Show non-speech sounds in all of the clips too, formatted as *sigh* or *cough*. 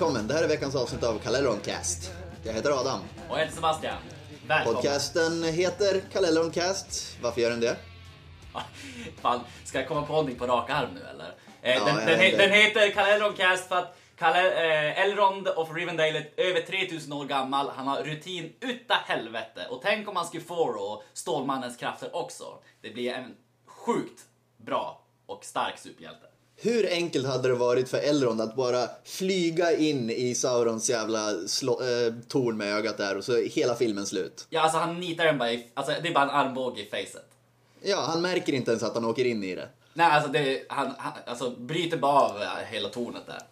Välkommen, det här är veckans avsnitt av Kalleroncast. Jag heter Adam. Och jag heter Sebastian. Välkommen. Podcasten heter Kalleroncast. Varför gör den det? Fan, ska jag komma på någonting på rak arm nu eller? Eh, Ja, den, den, he, den heter Kalle Elrond-cast för att Kalle, eh, Elrond of Rivendale är över 3000 år gammal. Han har rutin utta helvete. Och tänk om man skulle få då Stålmannens krafter också. Det blir en sjukt bra och stark superhjälte. Hur enkelt hade det varit för Elrond att bara flyga in i Saurons jävla slå, eh, torn med ögat där och så är hela filmen slut? Ja, alltså han nitar den bara i, alltså det är bara en armbåge i facet. Ja, han märker inte ens att han åker in i det. Nej, alltså det, han, han alltså, bryter bara av eh, hela tornet där.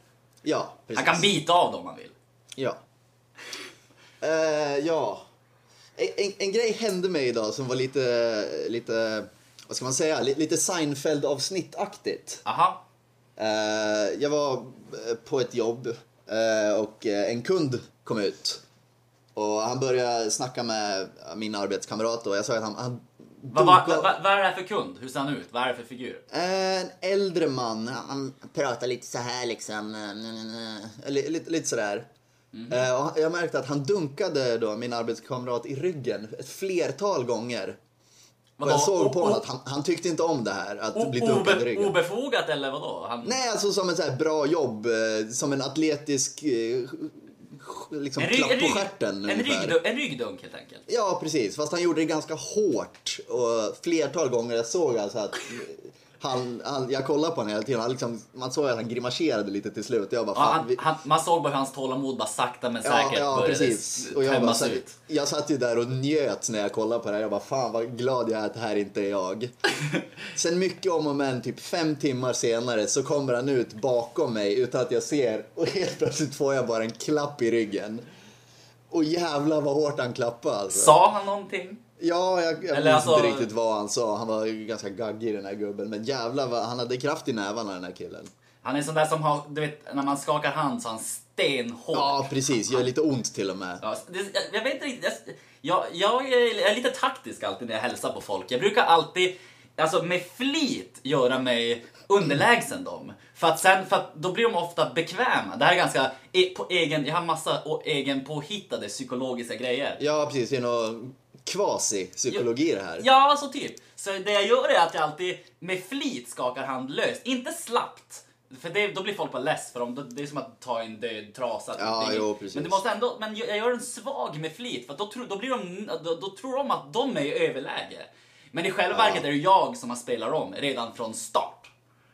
Ja, precis. Han kan bita av dem om han vill. Ja. Eh, ja. En, en, grej hände mig idag som var lite, lite, vad ska man säga, lite, lite Seinfeld-avsnittaktigt. Aha. Eh, jag var eh, på ett jobb eh, och en kund kom ut. Och han började snacka med min arbetskamrat och jag sa att han, han Vad va, va, vad är det här för kund? Hur ser han ut? Vad är det för figur? En äldre man, han pratar lite så här liksom. Lite, lite, sådär. Mhm. Eh, och jag märkte att han dunkade då min arbetskamrat i ryggen ett flertal gånger. Vadå? jag såg på honom att han, han tyckte inte om det här, att O- bli dunkad i obe, ryggen. obefogat eller vadå? Han, Nej, alltså som en så här bra jobb, eh, som en atletisk eh, liksom en, rygg, klapp på rygg, stjärten en, ryggdunk, en ryggdunk helt enkelt. Ja, precis. Fast han gjorde det ganska hårt och flertal gånger. Jag såg alltså att han, han jag kollade på honom hela tiden. Han liksom, man såg att han grimaserade lite till slut. Jag bara, Ja, han, vi... han, man såg bara hur hans tålamod bara sakta men Ja, säkert ja, började precis. Och jag, bara, satt, ut. jag satt ju där och njöt när jag kollade på det här. Jag bara, fan vad glad jag är att det här inte är jag. *laughs* Sen mycket om och men, typ fem timmar senare så kommer han ut bakom mig utan att jag ser och helt plötsligt får jag bara en klapp i ryggen. Och jävlar vad hårt han klappade alltså. Sa han någonting? Ja, jag, jag minns alltså- inte riktigt vad han sa. Han var ganska gaggig den här gubben. Men jävlar vad, han hade kraft i nävarna den här killen. Han är sån där som har, du vet, när man skakar hand så han stenhård. Ja, precis. Gör lite ont till och med. Ja, det, jag, jag vet inte riktigt. Jag, jag är lite taktisk alltid när jag hälsar på folk. Jag brukar alltid, alltså med flit, göra mig underlägsen dem. För att sen, för att då blir de ofta bekväma. Det här är ganska e, på egen, jag har massa egen påhittade psykologiska grejer. Ja, precis. Det är någon kvasi-psykologi det här. Ja, alltså typ. Så det jag gör är att jag alltid med flit skakar hand löst. Inte slappt. För det, då blir folk bara less för dem. Det är som att ta en död trasa. Ja, jo, precis. Men det måste ändå, men jag gör den svag med flit för då, tror- då, blir de, då, då tror de att de är i överläge. Men i själva Ja. verket är det jag som har spelat om redan från start.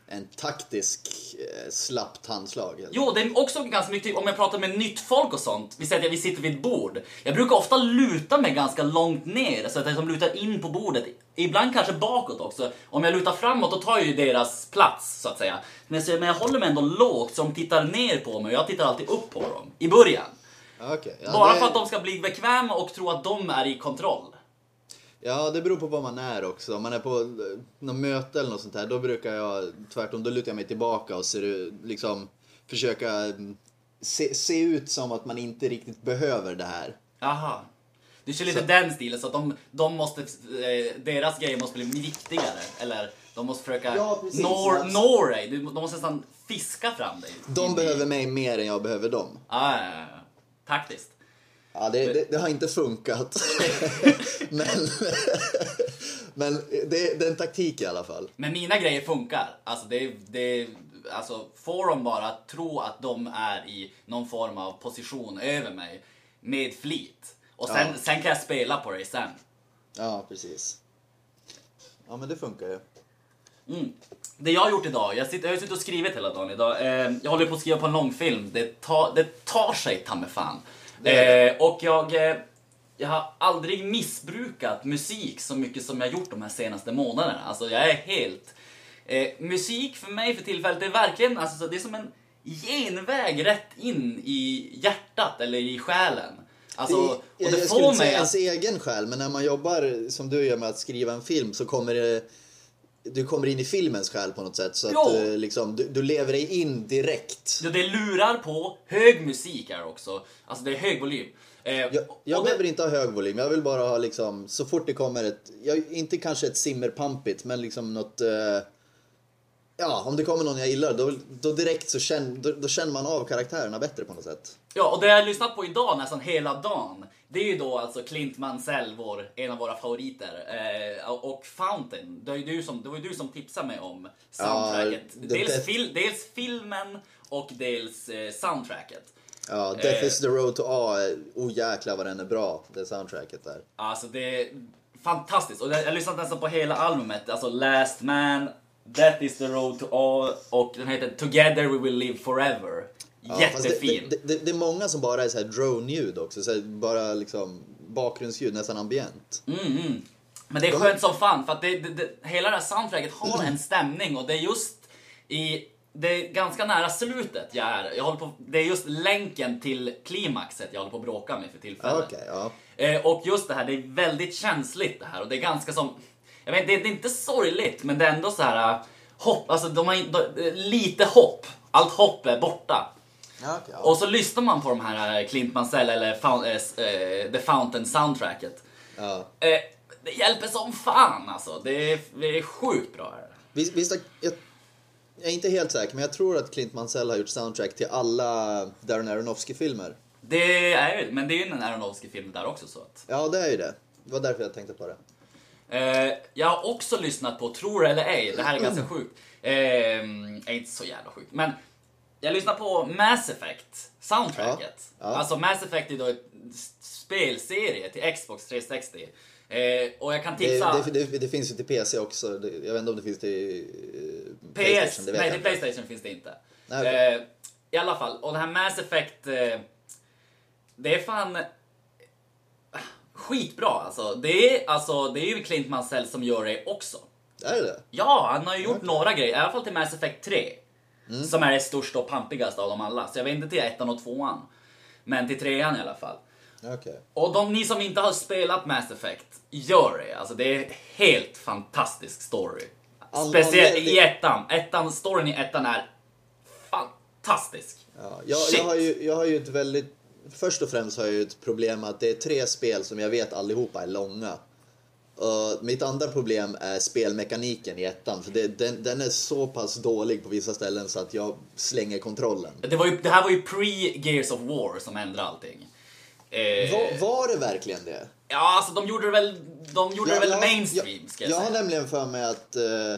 En taktisk eh, slappt handslag. helt Jo, det är också ganska mycket, om jag pratar med nytt folk och sånt, vi säger att vi sitter vid ett bord. Jag brukar ofta luta mig ganska långt ner, så att jag som lutar in på bordet. Ibland kanske bakåt också. Om jag lutar framåt, då tar jag ju deras plats, så att säga. Men jag, men jag håller mig ändå lågt, så de tittar ner på mig och jag tittar alltid upp på dem. I början. Ja, okej. Ja, Bara det, för att de ska bli bekväma och tro att de är i kontroll. Ja, det beror på vad man är också. Om man är på eh, något möte eller något sånt här, då brukar jag tvärtom, då lutar jag mig tillbaka och ser, liksom försöka mm, se, se ut som att man inte riktigt behöver det här. Aha. Du kör lite Så- den stilen, så att de, de måste, eh, deras grejer måste bli viktigare. Eller de måste försöka Ja, precis. nå, Ja. nå dig. De måste nästan fiska fram dig. De behöver mig mer än jag behöver dem. Ah, ja, ja, ja. Taktiskt. Ja, det, det, det har inte funkat. *laughs* men men det, det är en taktik i alla fall. Men mina grejer funkar. Alltså, det, det, alltså, får de bara tro att de är i någon form av position över mig med flit. Och sen, Ja. sen kan jag spela på det sen. Ja, precis. Ja, men det funkar ju. Mm. Det jag har gjort idag, jag, sitter, jag har suttit och skrivit hela dagen idag. Eh, jag håller på att skriva på en långfilm. Det, tar- det tar sig ta fan. Eh, och jag, eh, jag har aldrig missbrukat musik så mycket som jag gjort de här senaste månaderna. Alltså jag är helt... Eh, musik för mig för tillfället, är verkligen alltså, det är som en genväg rätt in i hjärtat eller i själen. Alltså, Det- och det jag får säga mig att... ens egen själ, men när man jobbar som du gör med att skriva en film så kommer det du kommer in i filmens själ på något sätt så Jo. att du, liksom, du, du lever dig in direkt. Ja, det lurar på, hög musik är det också. Alltså det är hög volym. Eh, Jag, jag det- behöver inte ha hög volym, jag vill bara ha liksom, så fort det kommer ett, jag, inte kanske ett simmerpampigt, men liksom något, eh, ja om det kommer någon jag gillar, då, då direkt så känner, då, då känner man av karaktärerna bättre på något sätt. Ja, och det jag har lyssnat på idag nästan hela dagen, det är ju då alltså Clint Mansell, vår, en av våra favoriter, eh, och Fountain. Det, är ju du som, det var du som tipsade mig om soundtracket. Ja, dels, fil, dels filmen och dels eh, soundtracket. Ja, Death Eh. is the road to A, oh jäklar vad den är bra, det soundtracket där. Alltså det är fantastiskt. Och jag har lyssnat nästan på hela albumet. Alltså Last Man, That is the road to all och den heter Together we will live forever. Ja, Jättefin. Det, det, det, det är många som bara är så här drone-ljud också, så bara liksom bakgrundsljud, nästan ambient. Mm, mm. Men det är skönt som fan för att det, det, hela det här soundtracket har en stämning och det är just i det är ganska nära slutet jag är. Jag håller på, det är just länken till klimaxet jag håller på att bråka med för tillfället. Okej, ja. Eh, och just det här, det är väldigt känsligt det här och det är ganska som, jag vet det, det är inte sorgligt men det är ändå så här eh, hopp, alltså de har, de, eh, lite hopp. Allt hopp är borta. Ja, okej, ja. Och så lyssnar man på de här eh, Clint Mansell eller Foun- s- eh, The Fountain soundtracket. ja. Eh, det hjälper som fan alltså. Det är, det är sjukt bra. Visst, visst, jag, jag är inte helt säker, men jag tror att Clint Mansell har gjort soundtrack till alla Darren Aronofsky-filmer. Det är ju, men det är ju en Aronofsky-film där också så att. Ja, det är ju det. Det var därför jag tänkte på det. Eh, jag har också lyssnat på, tror eller ej, det här är ganska sjukt. Eh, är inte så jävla sjukt, men jag lyssnar på Mass Effect soundtracket. Ja, ja. Alltså Mass Effect är då ett spelserie till Xbox 360. Eh, och jag kan Det, tipsa... det, det, det finns ju till PC också. Det, jag vet inte om det finns till eh, PS, Playstation, det nej till. Playstation finns det inte. Nej, okej. Eh, I alla fall, och det här Mass Effect, eh, det är fan skitbra alltså. Det är, alltså. det är ju Clint Mansell som gör det också. Är det det? Ja, han har ju gjort några grejer, i alla fall till Mass Effect 3. Som är det största och pampigaste av dem alla. Så jag vet inte till ettan och tvåan. Men till trean i alla fall. Okej. Och de ni som inte har spelat Mass Effect, gör det. Alltså det är helt fantastisk story. Speciellt i ettan. ettan. Storyn i ettan är fantastisk. Ja, jag, jag, har ju, jag har ju ett väldigt... Först och främst har jag ju ett problem att det är tre spel som jag vet allihopa är långa. Och mitt andra problem är spelmekaniken i ettan, för det, den, den är så pass dålig på vissa ställen så att jag slänger kontrollen. Det, var ju, det här var ju pre-Gears of War som ändrade allting. Eh, Var, var det verkligen det? Ja, alltså de gjorde det väl, de gjorde det väl jag- mainstream, ska jag, jag, jag har säga. nämligen för mig att uh,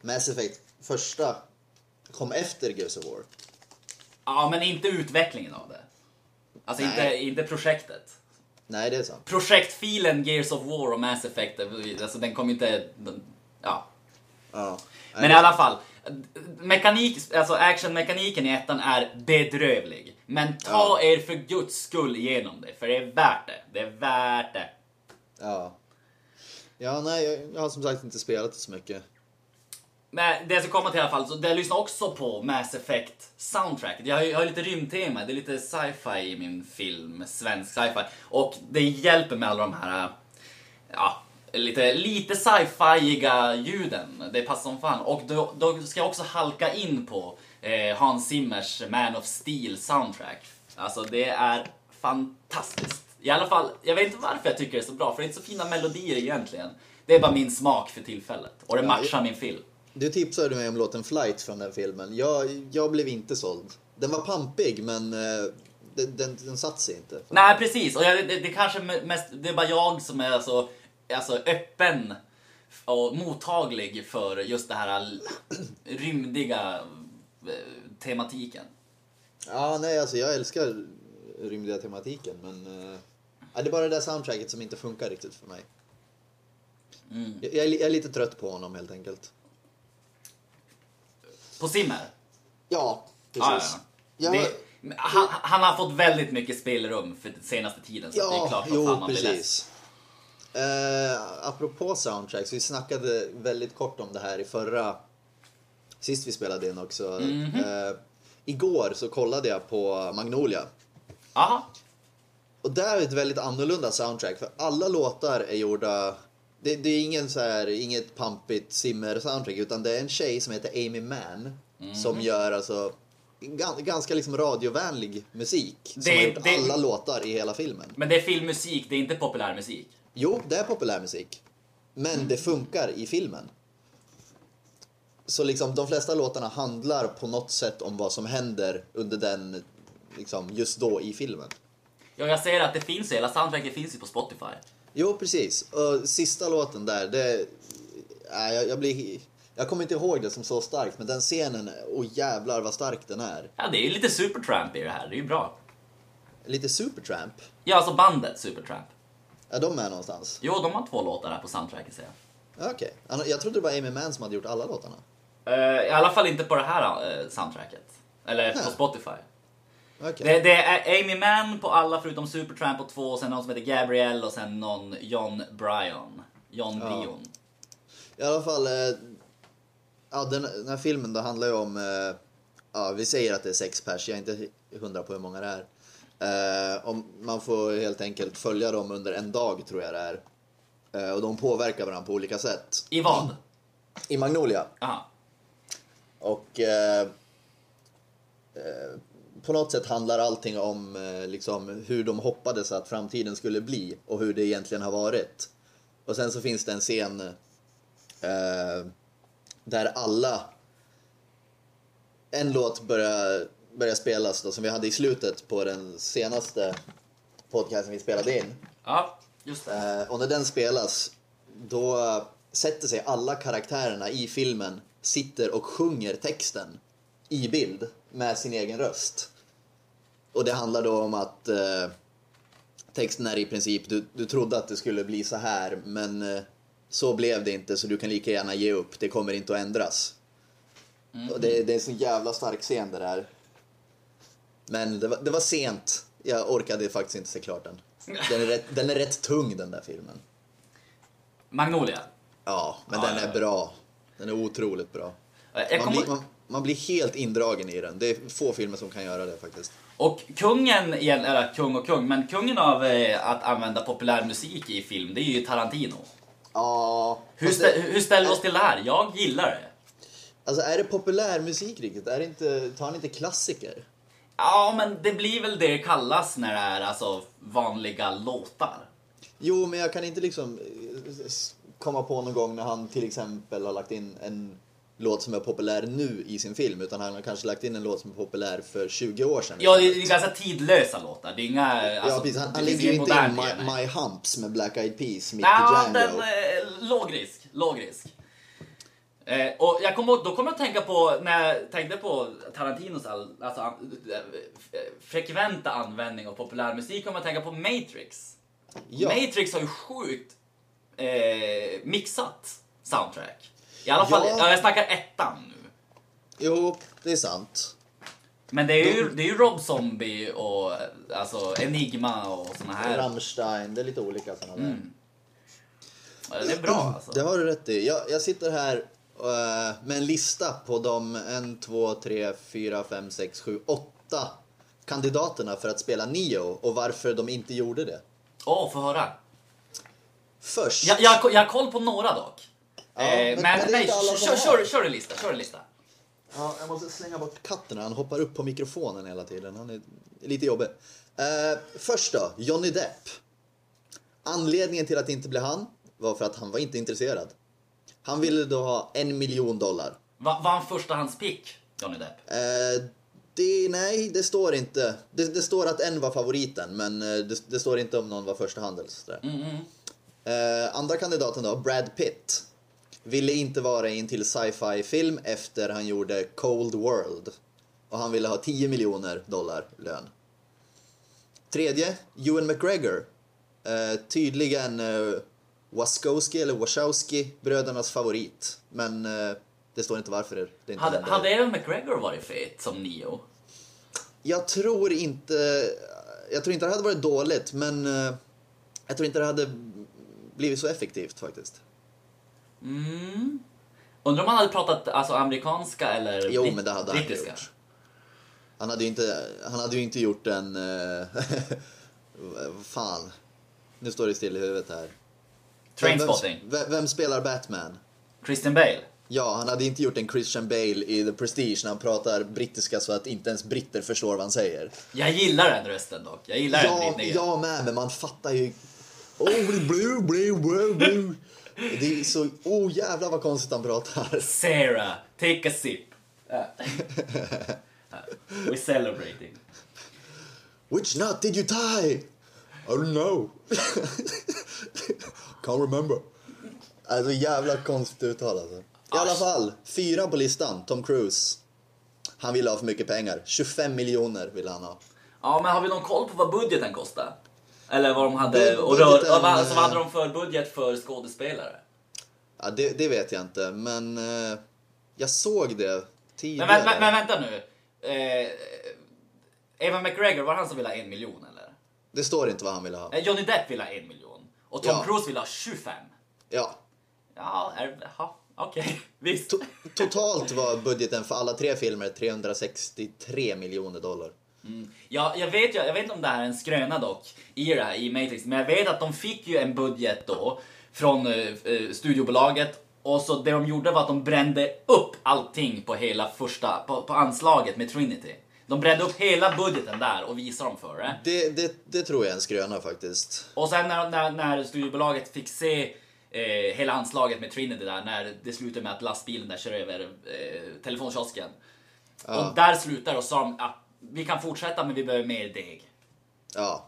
Mass Effect första kom efter Gears of War. Ja, men inte utvecklingen av det. Alltså inte, Nej. inte projektet. Nej, det är sant. Projektfilen Gears of War och Mass Effect, alltså den kom inte... Den, ja. Ja. Men i alla fall. Mekanik, alltså actionmekaniken i ettan är bedrövlig. Men ta er för guds skull igenom det, för det är värt det. Det är värt det. Ja. Ja, nej, jag, jag har som sagt inte spelat det så mycket. Men det jag ska komma till i alla fall, så det jag lyssnar också på Mass Effect soundtracket. Jag har, jag har lite rymdtema, det är lite sci-fi i min film, svensk sci-fi. Och det hjälper med alla de här, ja, lite, lite sci-fiiga ljuden. Det passar som fan. Och då, då ska jag också halka in på eh, Hans Zimmers Man of Steel soundtrack. Alltså det är fantastiskt. I alla fall, jag vet inte varför jag tycker det är så bra, för det är inte så fina melodier egentligen. Det är bara min smak för tillfället. Och det matchar min film. Du tipsade mig om låten Flight från den filmen. Jag, jag blev inte såld. Den var pampig, men eh, den, den, den satt sig inte. Nej, precis. Och jag, det, det kanske mest, det är bara jag som är alltså, alltså öppen och mottaglig för just det här rymdiga eh, tematiken. Ja, nej, alltså jag älskar rymdiga tematiken, men eh, det är bara det där soundtracket som inte funkar riktigt för mig. Mm. Jag, jag, är, jag är lite trött på honom helt enkelt. På Simmer. Ja, precis. Ja, ja. Jag- Det, han, han har fått väldigt mycket spelrum för senaste tiden så att det är Ja, klart fan jo man blir less. precis. Eh, apropå soundtracks, vi snackade väldigt kort om det här i förra, sist vi spelade in också. Mhm. Eh, igår så kollade jag på Magnolia. Aha. Och där är ett väldigt annorlunda soundtrack för alla låtar är gjorda det, det är ingen så här, inget pampigt simmer-soundtrack utan det är en tjej som heter Amy Mann som gör alltså gan- ganska liksom radiovänlig musik. Som Det- har gjort det- alla låtar i hela filmen. Men det är filmmusik, det är inte populärmusik. Jo, det är populärmusik. Men det funkar i filmen. Så liksom de flesta låtarna handlar på något sätt om vad som händer under den, liksom just då i filmen. Ja, jag säger att det finns hela soundtracket finns ju på Spotify. Jo, precis. Och sista låten där, det... Nej, jag, jag blir... Jag kommer inte ihåg det som så starkt, men den scenen, åh jävlar vad stark den är. Ja, det är ju lite Supertramp i det här, det är ju bra. Lite Supertramp. Ja, alltså bandet Supertramp. Är de med någonstans? Jo, de har två låtar här på soundtracket ser jag. Okej. Jag trodde det var Amy Mann som hade gjort alla låtarna. Eh, I alla fall inte på det här eh, soundtracket. Eller på Nej. Spotify. Okej. Det, det är Amy Mann på alla förutom Supertramp och två, och sen någon som heter Gabrielle och sen någon John Bryan. John Ja. Brion. I alla fall, eh, ja, den, den här filmen då handlar ju om, eh, ja, vi säger att det är sex pers, jag är inte hundra på hur många det är. Eh, om, man får helt enkelt följa dem under en dag tror jag det är. Eh, och de påverkar varandra på olika sätt. I vad? I Magnolia. Aha. Och eh, eh, på något sätt handlar allting om eh, liksom, hur de hoppades att framtiden skulle bli och hur det egentligen har varit. Och sen så finns det en scen eh, där alla... En låt börjar, börjar spelas då, som vi hade i slutet på den senaste podcasten vi spelade in. Ja, just det. Eh, och när den spelas, då sätter sig alla karaktärerna i filmen, sitter och sjunger texten i bild med sin egen röst. Och det handlar då om att eh, texten är i princip, du, du trodde att det skulle bli så här, men eh, så blev det inte, så du kan lika gärna ge upp, det kommer inte att ändras. Och det, det är en så jävla stark scen det där. Men det var, det var sent, jag orkade faktiskt inte se klart den. Den är, rätt, den är rätt tung den där filmen. Magnolia. Ja, men Ja, den är ja. bra. Den är otroligt bra. Man blir, man, man blir helt indragen i den. Det är få filmer som kan göra det faktiskt. Och kungen, eller kung och kung, men kungen av eh, att använda populärmusik i film, det är ju Tarantino. Ja, Hur, stä, det, hur ställer vi oss till det här? Jag gillar det. alltså är det populärmusik riktigt? Är det inte, tar han inte klassiker? Ja, men det blir väl det kallas när det är alltså vanliga låtar. Jo, men jag kan inte liksom eh, komma på någon gång när han till exempel har lagt in en låt som är populär nu i sin film, utan han har kanske lagt in en låt som är populär för 20 år sedan. Ja, det är ganska tidlösa låtar. Det är inga... Alltså, ja, precis. Han, han lägger ju inte in My. My Humps med Black Eyed Peas mitt Ja, i den... Django. Eh, låg risk. Låg risk. Eh, och jag kommer, då kommer jag att tänka på, när jag tänkte på Tarantinos all, alltså, an- eh, frekventa användning av populärmusik, kommer jag att tänka på Matrix. Ja. Matrix har ju sjukt eh, mixat soundtrack. I alla fall, Ja. ja. jag snackar ettan nu. Jo, det är sant. Men det är ju, det är ju Rob Zombie och alltså Enigma och såna här. Rammstein, det är lite olika sådana där. Ja, Det är bra alltså. Det har du rätt i. Jag, jag sitter här eh, med en lista på de 1, 2, 3, 4, 5, 6, 7, 8 kandidaterna för att spela Neo och varför de inte gjorde det. Åh, få höra. Först, Jag, jag, jag har koll på några dock. Ja, eh, men- men men nej, kör, kör, kör en lista, kör en lista. Ja, jag måste slänga bort katten. Han hoppar upp på mikrofonen hela tiden. Han är lite jobbig. Eh, först då, Johnny Depp. Anledningen till att det inte blev han var för att han var inte intresserad. Han ville då ha en miljon dollar. Va, var han förstahandspick, Johnny Depp? Eh, det, nej, det står inte. Det, det står att en var favoriten, men eh, det, det står inte om någon var första handels. sådär. Eh, andra kandidaten då, Brad Pitt. Ville inte vara i en till sci-fi film efter han gjorde Cold World. Och han ville ha 10 miljoner dollar lön. Tredje, Ewan McGregor. Eh, tydligen eh, Waskowski eller Wachowski, brödernas favorit. Men eh, det står inte varför det, inte Hade, hade Evan McGregor varit fet som Neo? Jag tror inte... Jag tror inte det hade varit dåligt, men eh, jag tror inte det hade blivit så effektivt faktiskt. Mm. Undrar om han hade pratat alltså, amerikanska eller Jo, men det hade han brittiska? gjort. Han hade ju inte, han hade ju inte gjort en... eh, *laughs* fan. Nu står det still i huvudet här. Trainspotting. Vem, vem, vem spelar Batman? Christian Bale. Ja, han hade inte gjort en Christian Bale i The Prestige när han pratar brittiska så att inte ens britter förstår vad han säger. Jag gillar den rösten dock. Jag gillar den Ja, jag med, men man fattar ju... Oh, blue, blue, blue, blue. Det är så... Oh, jävlar vad konstigt han pratar. Sarah, take a sip. We're celebrating. Which knot did you tie? I don't know. Can't remember. Alltså jävla konstigt uttal alltså. I alla fall, fyra på listan, Tom Cruise. Han ville ha för mycket pengar. 25 miljoner ville han ha. Ja, men har vi någon koll på vad budgeten kostar? Eller vad de hade, Bud- och rör, budgeten, vad, alltså, vad hade de för budget för skådespelare? Ja, det, det vet jag inte, men eh, jag såg det tidigare. men, men, men vänta nu. Eh, Evan McGregor, var det han som ville ha en miljon eller? Det står inte vad han ville ha. Eh, Johnny Depp ville ha en miljon. Och Tom Ja. Cruise ville ha 25. Ja. Ja, är, okej. *laughs* Visst. To totalt var budgeten för alla tre filmer 363 miljoner dollar. Ja, jag vet ju, jag vet inte om det här är en skröna dock i det här i Matrix, men jag vet att de fick ju en budget då från eh, eh, studiobolaget och så det de gjorde var att de brände upp allting på hela första, på, på anslaget med Trinity. De brände upp hela budgeten där och visade dem för det. Det, det, det tror jag är en skröna faktiskt. Och sen när, när, när studiobolaget fick se eh, hela anslaget med Trinity där, när det slutade med att lastbilen där kör över eh, telefonkiosken. Och där slutar och sa de, ah, vi kan fortsätta men vi behöver mer deg. Ja.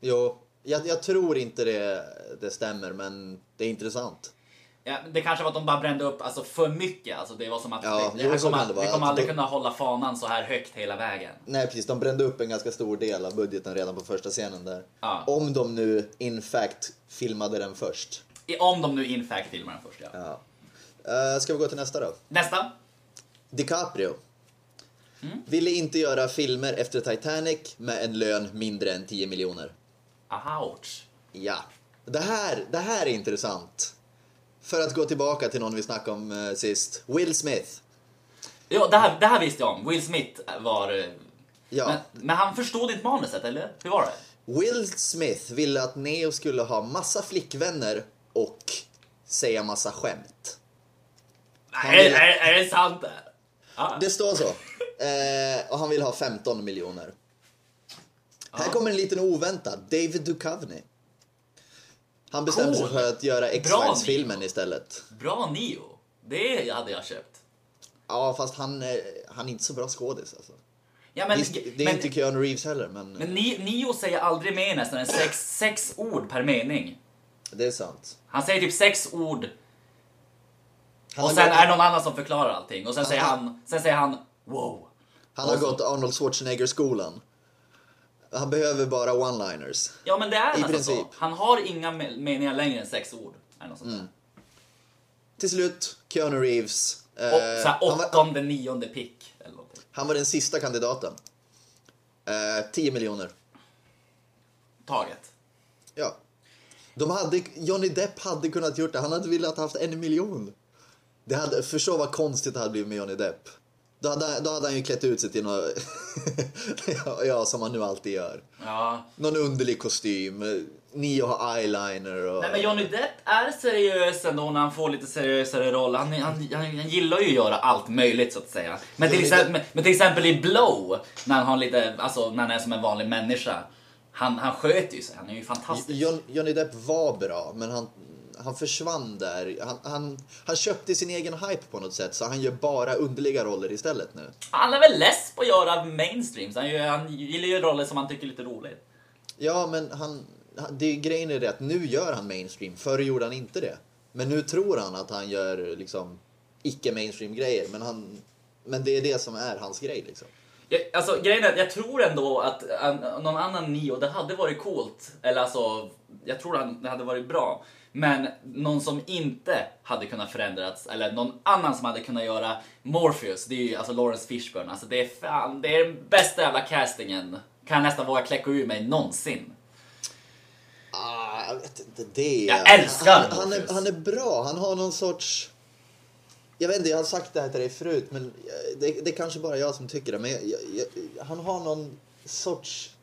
Jo, jag, jag tror inte det, det stämmer, men det är intressant. Ja, det kanske var att de bara brände upp alltså, för mycket. Alltså, det var som att Ja, det, jo, här kommer, det vi kommer aldrig då- kunna hålla fanan så här högt hela vägen. Nej, precis. De brände upp en ganska stor del av budgeten redan på första scenen där. Ja. Om de nu, in fact, filmade den först. Om de nu in fact filmar den först, ja. Ja. Uh, ska vi gå till nästa då? Nästa. DiCaprio. Mm. Ville inte göra filmer efter Titanic med en lön mindre än 10 miljoner. Ouch. Ja. Det här, det här är intressant. För att gå tillbaka till någon vi snackade om eh, sist. Will Smith. Jo, det här, det här visste jag om. Will Smith var... eh, Ja. Men, men han förstod inte manuset, eller? Hur var det? Will Smith ville att Neo skulle ha massa flickvänner och säga massa skämt. Nej, vill- är, är det sant? Ja. Det står så. Eh, och han vill ha 15 miljoner. Här kommer en liten oväntad. David Duchovny. Han bestämde sig Cool. för att göra X-Files-filmen istället. Bra Neo. Det hade jag köpt. Ja, fast han, eh, han är inte så bra skådis alltså. Ja, men, Visst, det är men, inte Keanu Reeves heller, men, men Neo säger aldrig mer nästan än sex, sex ord per mening. det är sant. Han säger typ sex ord Han och sen är det någon annan som förklarar allting. Och sen säger Aha. han, sen säger han wow. Han har och så- gått Arnold Schwarzenegger-skolan. Han behöver bara one-liners. Ja men det är I nästan så. princip. Han har inga me- meningar längre än sex ord. Mm. Till slut, Keanu Reeves. Eh, Och så här, han, var, åttonde, nionde pick. Eller någonting. han var den sista kandidaten. Eh, 10 miljoner. Taget. Ja. De hade, Johnny Depp hade kunnat gjort det. Han hade velat haft en miljon. Det hade, förstå vad konstigt det hade blivit med Johnny Depp. Då hade, då hade han ju klätt ut sig till något, *laughs* ja, som han nu alltid gör. Ja. Någon underlig kostym, Nio har eyeliner och... Nej men Johnny Depp är seriös ändå när han får lite seriösare roll. Han, han, han, han gillar ju att göra allt möjligt så att säga. Men till, exempel, men till exempel i Blow, när han, har lite, alltså, när han är som en vanlig människa. Han, han sköter ju sig, han är ju fantastisk. John, Johnny Depp var bra, men han, han försvann där. Han, han, han köpte sin egen hype på något sätt, så han gör bara underliga roller istället nu. Han är väl less på att göra mainstreams. Han, gör- han gillar ju roller som han tycker är lite roligt. Ja, men han, han, det grejen är det att nu gör han mainstream. Förr gjorde han inte det. Men nu tror han att han gör liksom icke mainstream grejer. Men, han, men det är det som är hans grej liksom. Jag, alltså grejen är att jag tror ändå att någon annan Neo, det hade varit coolt. Eller alltså, jag tror att det hade varit bra. Men någon som inte hade kunnat förändrats, eller någon annan som hade kunnat göra Morpheus, det är ju alltså Lawrence Fishburne. Alltså det är fan, det är den bästa jävla castingen. Kan jag nästan våga kläcka ur mig någonsin. Ah, jag vet inte det. Jag älskar han, han, är, han är bra. Han har någon sorts... Jag vet inte, jag har sagt det här till dig förut, men det, det är kanske bara jag som tycker det. Men jag, jag, jag, han har någon sorts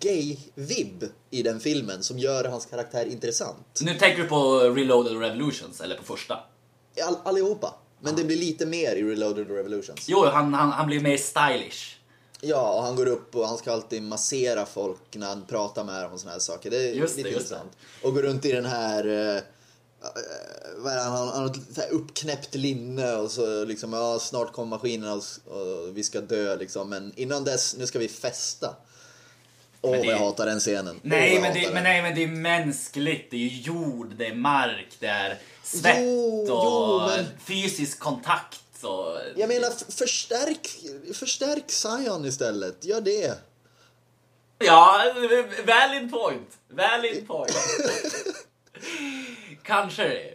gay-vibb i den filmen som gör hans karaktär intressant. Nu tänker du på Reloaded Revolutions, eller på första? All, allihopa. Men det blir lite mer i Reloaded Revolutions. Jo, han, han, han blir mer stylish. Ja, och han går upp och han ska alltid massera folk när han pratar med dem och såna här saker. Det är Just det, lite det. intressant. Och går runt i den här... är det, han, han har ett uppknäppt linne och så liksom, ja snart kommer maskinerna och, och vi ska dö liksom. Men innan dess, nu ska vi festa. Åh, det- vad jag hatar den scenen. Nej, jag men det, men nej, men det är mänskligt. Det är jord, det är mark, det är svett Jo, och jo, men- fysisk kontakt. Och... Jag menar, förstärk, förstärk Zion istället. Gör det. Ja, valid point. Valid point. *laughs* Kanske det.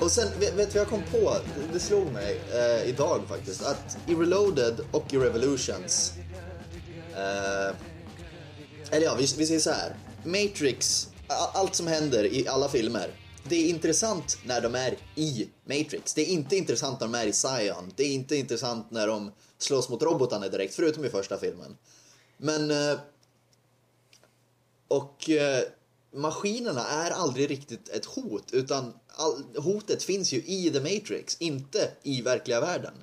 Och sen, vet vet du vad jag kom på? Det slog mig eh, idag faktiskt. Att i Reloaded och i Revolutions... Eh, eller ja, vi, vi säger så här. Matrix, allt som händer i alla filmer. Det är intressant när de är i Matrix. Det är inte intressant när de är i Zion. Det är inte intressant när de slåss mot robotarna direkt, förutom i första filmen. Men... Eh, och eh, maskinerna är aldrig riktigt ett hot, utan all, hotet finns ju i The Matrix, inte i verkliga världen.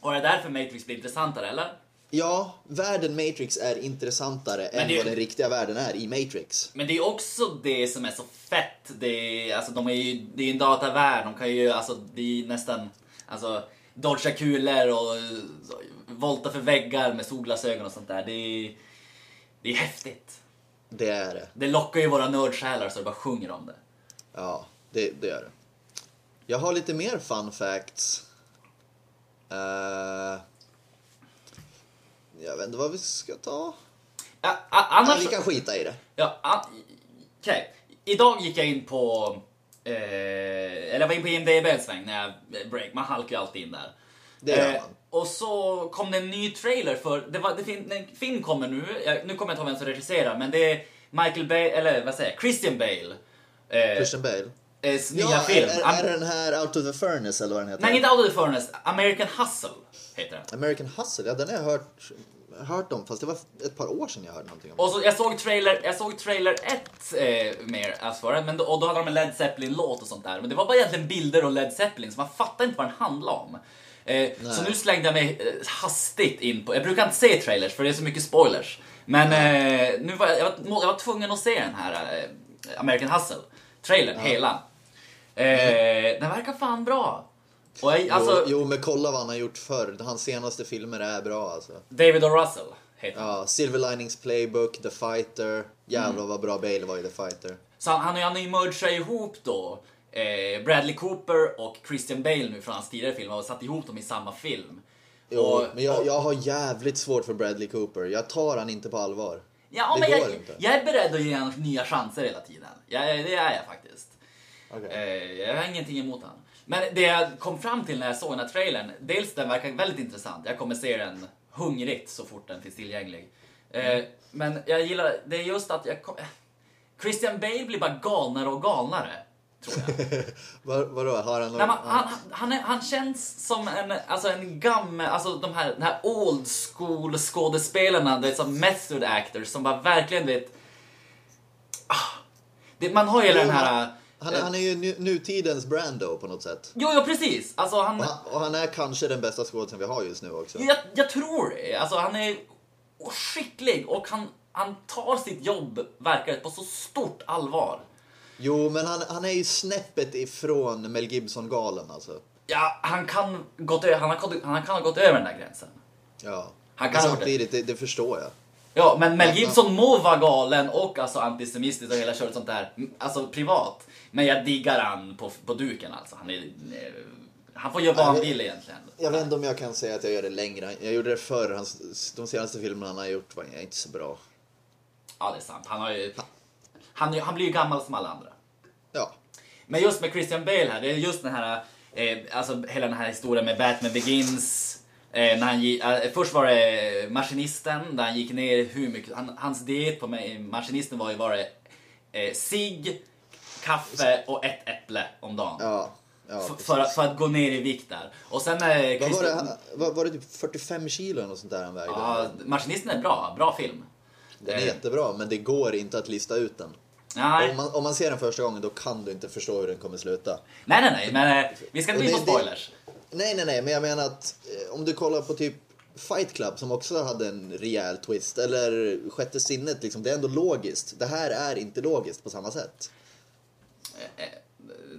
Och är det därför Matrix blir intressantare, eller? Ja, världen Matrix är intressantare än det- vad den riktiga världen är i Matrix. Men det är också det som är så fett. Det är, alltså, de är ju, det är en datavärld. De kan ju alltså, bli nästan... Alltså, dodga kulor och volta för väggar med solglasögon och sånt där. Det är, det är häftigt. Det är det. Det lockar ju våra nördsjälar så det bara sjunger om det. Ja, det, det är det. Jag har lite mer fun facts. Eh, jag vet inte vad vi ska ta. Ja, a- annars... Nej, vi kan skita i det. Ja, a- okej. Idag gick jag in på... Eh, eller jag var in på IMDB en sväng när jag break. Man halkar ju alltid in där. Det gör Eh, man. Och så kom det en ny trailer för... Det var, det fin, en film kommer nu. Jag, nu kommer jag inte ihåg vem som regisserar, men det är Michael Bay, eller vad säger jag? Christian Bale. Eh, Christian Bale. eh, nya Ja, film. är, är, är den här Out of the Furnace eller vad den heter? Nej, inte Out of the Furnace. American Hustle heter den. American Hustle, ja den har jag hört, hört om fast det var ett par år sedan jag hörde någonting om den. Och så, jag såg trailer, jag såg trailer 1 eh, mer alltså men då, och då hade de en Led Zeppelin-låt och sånt där. Men det var bara egentligen bilder och Led Zeppelin, så man fattade inte vad den handlade om. Eh, så nu slängde jag mig eh, hastigt in på, jag brukar inte se trailers för det är så mycket spoilers. Men eh, nu var jag, jag, var, jag var tvungen att se den här eh, American Hustle, trailern, hela. Eh, Den verkar fan bra. Och jag, alltså, jo, jo, men kolla vad han har gjort förr. Hans senaste filmer är bra alltså. David O. Russell heter han. Ja, Silver Linings Playbook, The Fighter. Jävlar Mm. vad bra Bale var i The Fighter. Så han, han, han mergat ihop då Bradley Cooper och Christian Bale nu från hans tidigare film och satt ihop dem i samma film. Jo, Och- men jag, och- jag har jävligt svårt för Bradley Cooper. Jag tar han inte på allvar. Ja, det men går jag, inte. jag är beredd att ge honom nya chanser hela tiden. Ja, det är jag faktiskt. Okej. Eh, jag har ingenting emot honom. Men det jag kom fram till när jag såg den här trailern, dels den verkar väldigt intressant. Jag kommer se den hungrigt så fort den finns tillgänglig. Eh, men jag gillar, det är just att jag kom, Christian Bale blir bara galnare och galnare, tror jag. *laughs* Var, vadå, har han Nej, men någon... han, han, är, han känns som en, alltså en gammal, alltså de här, den här old school skådespelarna, det är som method actors som bara verkligen vet... Ah, det, man har ju den här... Han, är- han är ju nu, nutidens Brando på något sätt. Jo, jo precis. Alltså han... Och han, och han är kanske den bästa skådisen vi har just nu också. Jag, jag tror det. Alltså han är skicklig och han, han tar sitt jobb, verkar på så stort allvar. Jo, men han, han är ju snäppet ifrån Mel Gibson-galen alltså. Ja, han kan, gått, han, har, han kan ha gått över den där gränsen. Ja. Han Men kan det. samtidigt, det, det förstår jag. Ja, men Mel. Gibson må vara galen och alltså antisemitisk och hela köret sånt där, alltså privat. Men jag diggar han på, på duken alltså. Han, är, eh, han får göra vad han vill egentligen. Jag vet inte om jag kan säga att jag gör det längre. Jag gjorde det förr. Hans, de senaste filmerna han har gjort var inte så bra. Ja, det är sant. Han, har ju, han, han blir ju gammal som alla andra. Ja. Men just med Christian Bale här, det är just den här, eh, alltså hela den här historien med Batman Begins. Eh, när han, eh, först var det Maskinisten, där han gick ner hur mycket, han, hans diet på mig, Maskinisten var ju bara eh, cigg, kaffe och ett äpple om dagen. Ja. Ja, för, att- för att gå ner i vikt där. Och sen är Vad var det, var, var det typ 45 kilo eller något sånt där han vägde? Ja, Maskinisten är bra, bra film. Den är eh. jättebra, men det går inte att lista ut den. Om man, om man ser den första gången, då kan du inte förstå hur den kommer sluta. nej, nej, nej, men eh, vi ska inte Och på det- det- spoilers. Nej, nej, nej, men jag menar att eh, om du kollar på typ Fight Club som också hade en rejäl twist, eller Sjätte sinnet, liksom, det är ändå logiskt. Det här är inte logiskt på samma sätt. Eh,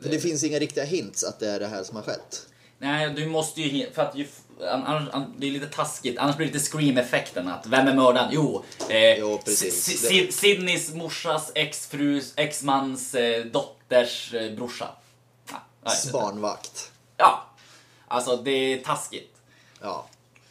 För det finns inga riktiga hints att det är det här som har skett. Nej, du måste ju... För att ju, annars, an- det är lite taskigt. Annars blir det lite Scream-effekten. Att vem är mördaren? Jo, eh, Jo, precis. Si- Si- Sydneys morsas exfrus, exmans eh, dotters eh, brorsa. Inte. Barnvakt. Ja, alltså det är taskigt. Ja.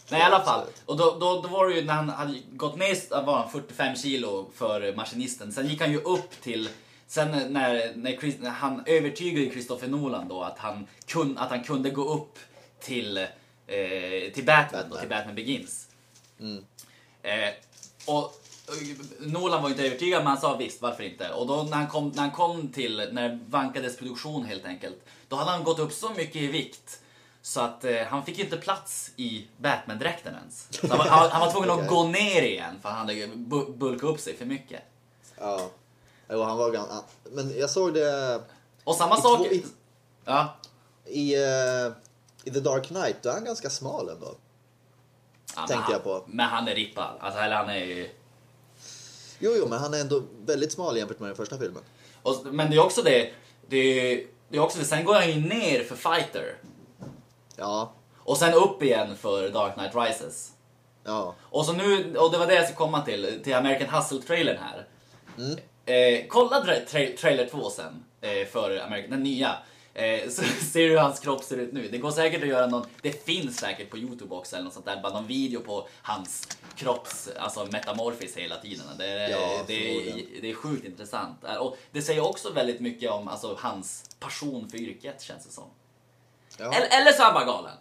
Nej i alla fall. Och då, då, då var det ju när han hade gått ner var han 45 kilo för maskinisten. Sen gick han ju upp till Sen när, när, Chris, när han övertygade Christopher Nolan då att han, kun, att han kunde gå upp till, eh, till Batman, Batman. till Batman Begins. Eh, och, och Nolan var inte övertygad men han sa visst, varför inte? Och då när han kom, när han kom till, när det vankades produktion helt enkelt, då hade han gått upp så mycket i vikt så att eh, han fick inte plats i Batman-dräkten ens. Så han, han, han var tvungen att *laughs* Okej. gå ner igen för han hade bu- bulkat upp sig för mycket. Ja. Jo, han var ganska... Men jag såg det Och samma I sak... två- i- Ja, i, eh, i The Dark Knight, då är han ganska smal ändå. ja, Tänkte han, jag på. Men han är rippad. Alltså, eller han är ju... Jo, jo, men han är ändå väldigt smal jämfört med den första filmen. Och, men det är också det, det är, det är också det, sen går han ju ner för Fighter. Ja, Och sen upp igen för Dark Knight Rises. ja. Och så nu, och det var det jag skulle komma till, till American Hustle-trailern här. Eh, kolla tra tra trailer 2 sen, eh, för American, den nya. Eh, så *laughs* ser du hur hans kropp ser ut nu. Det går säkert att göra någon, det finns säkert på Youtube också eller något sånt där, bara någon video på hans kropps, alltså metamorfis hela tiden. Det, är- Ja, det, är, det är sjukt intressant. Eh, Och det säger också väldigt mycket om alltså, hans passion för yrket känns det som. ja. Eller, eller så är han bara galen.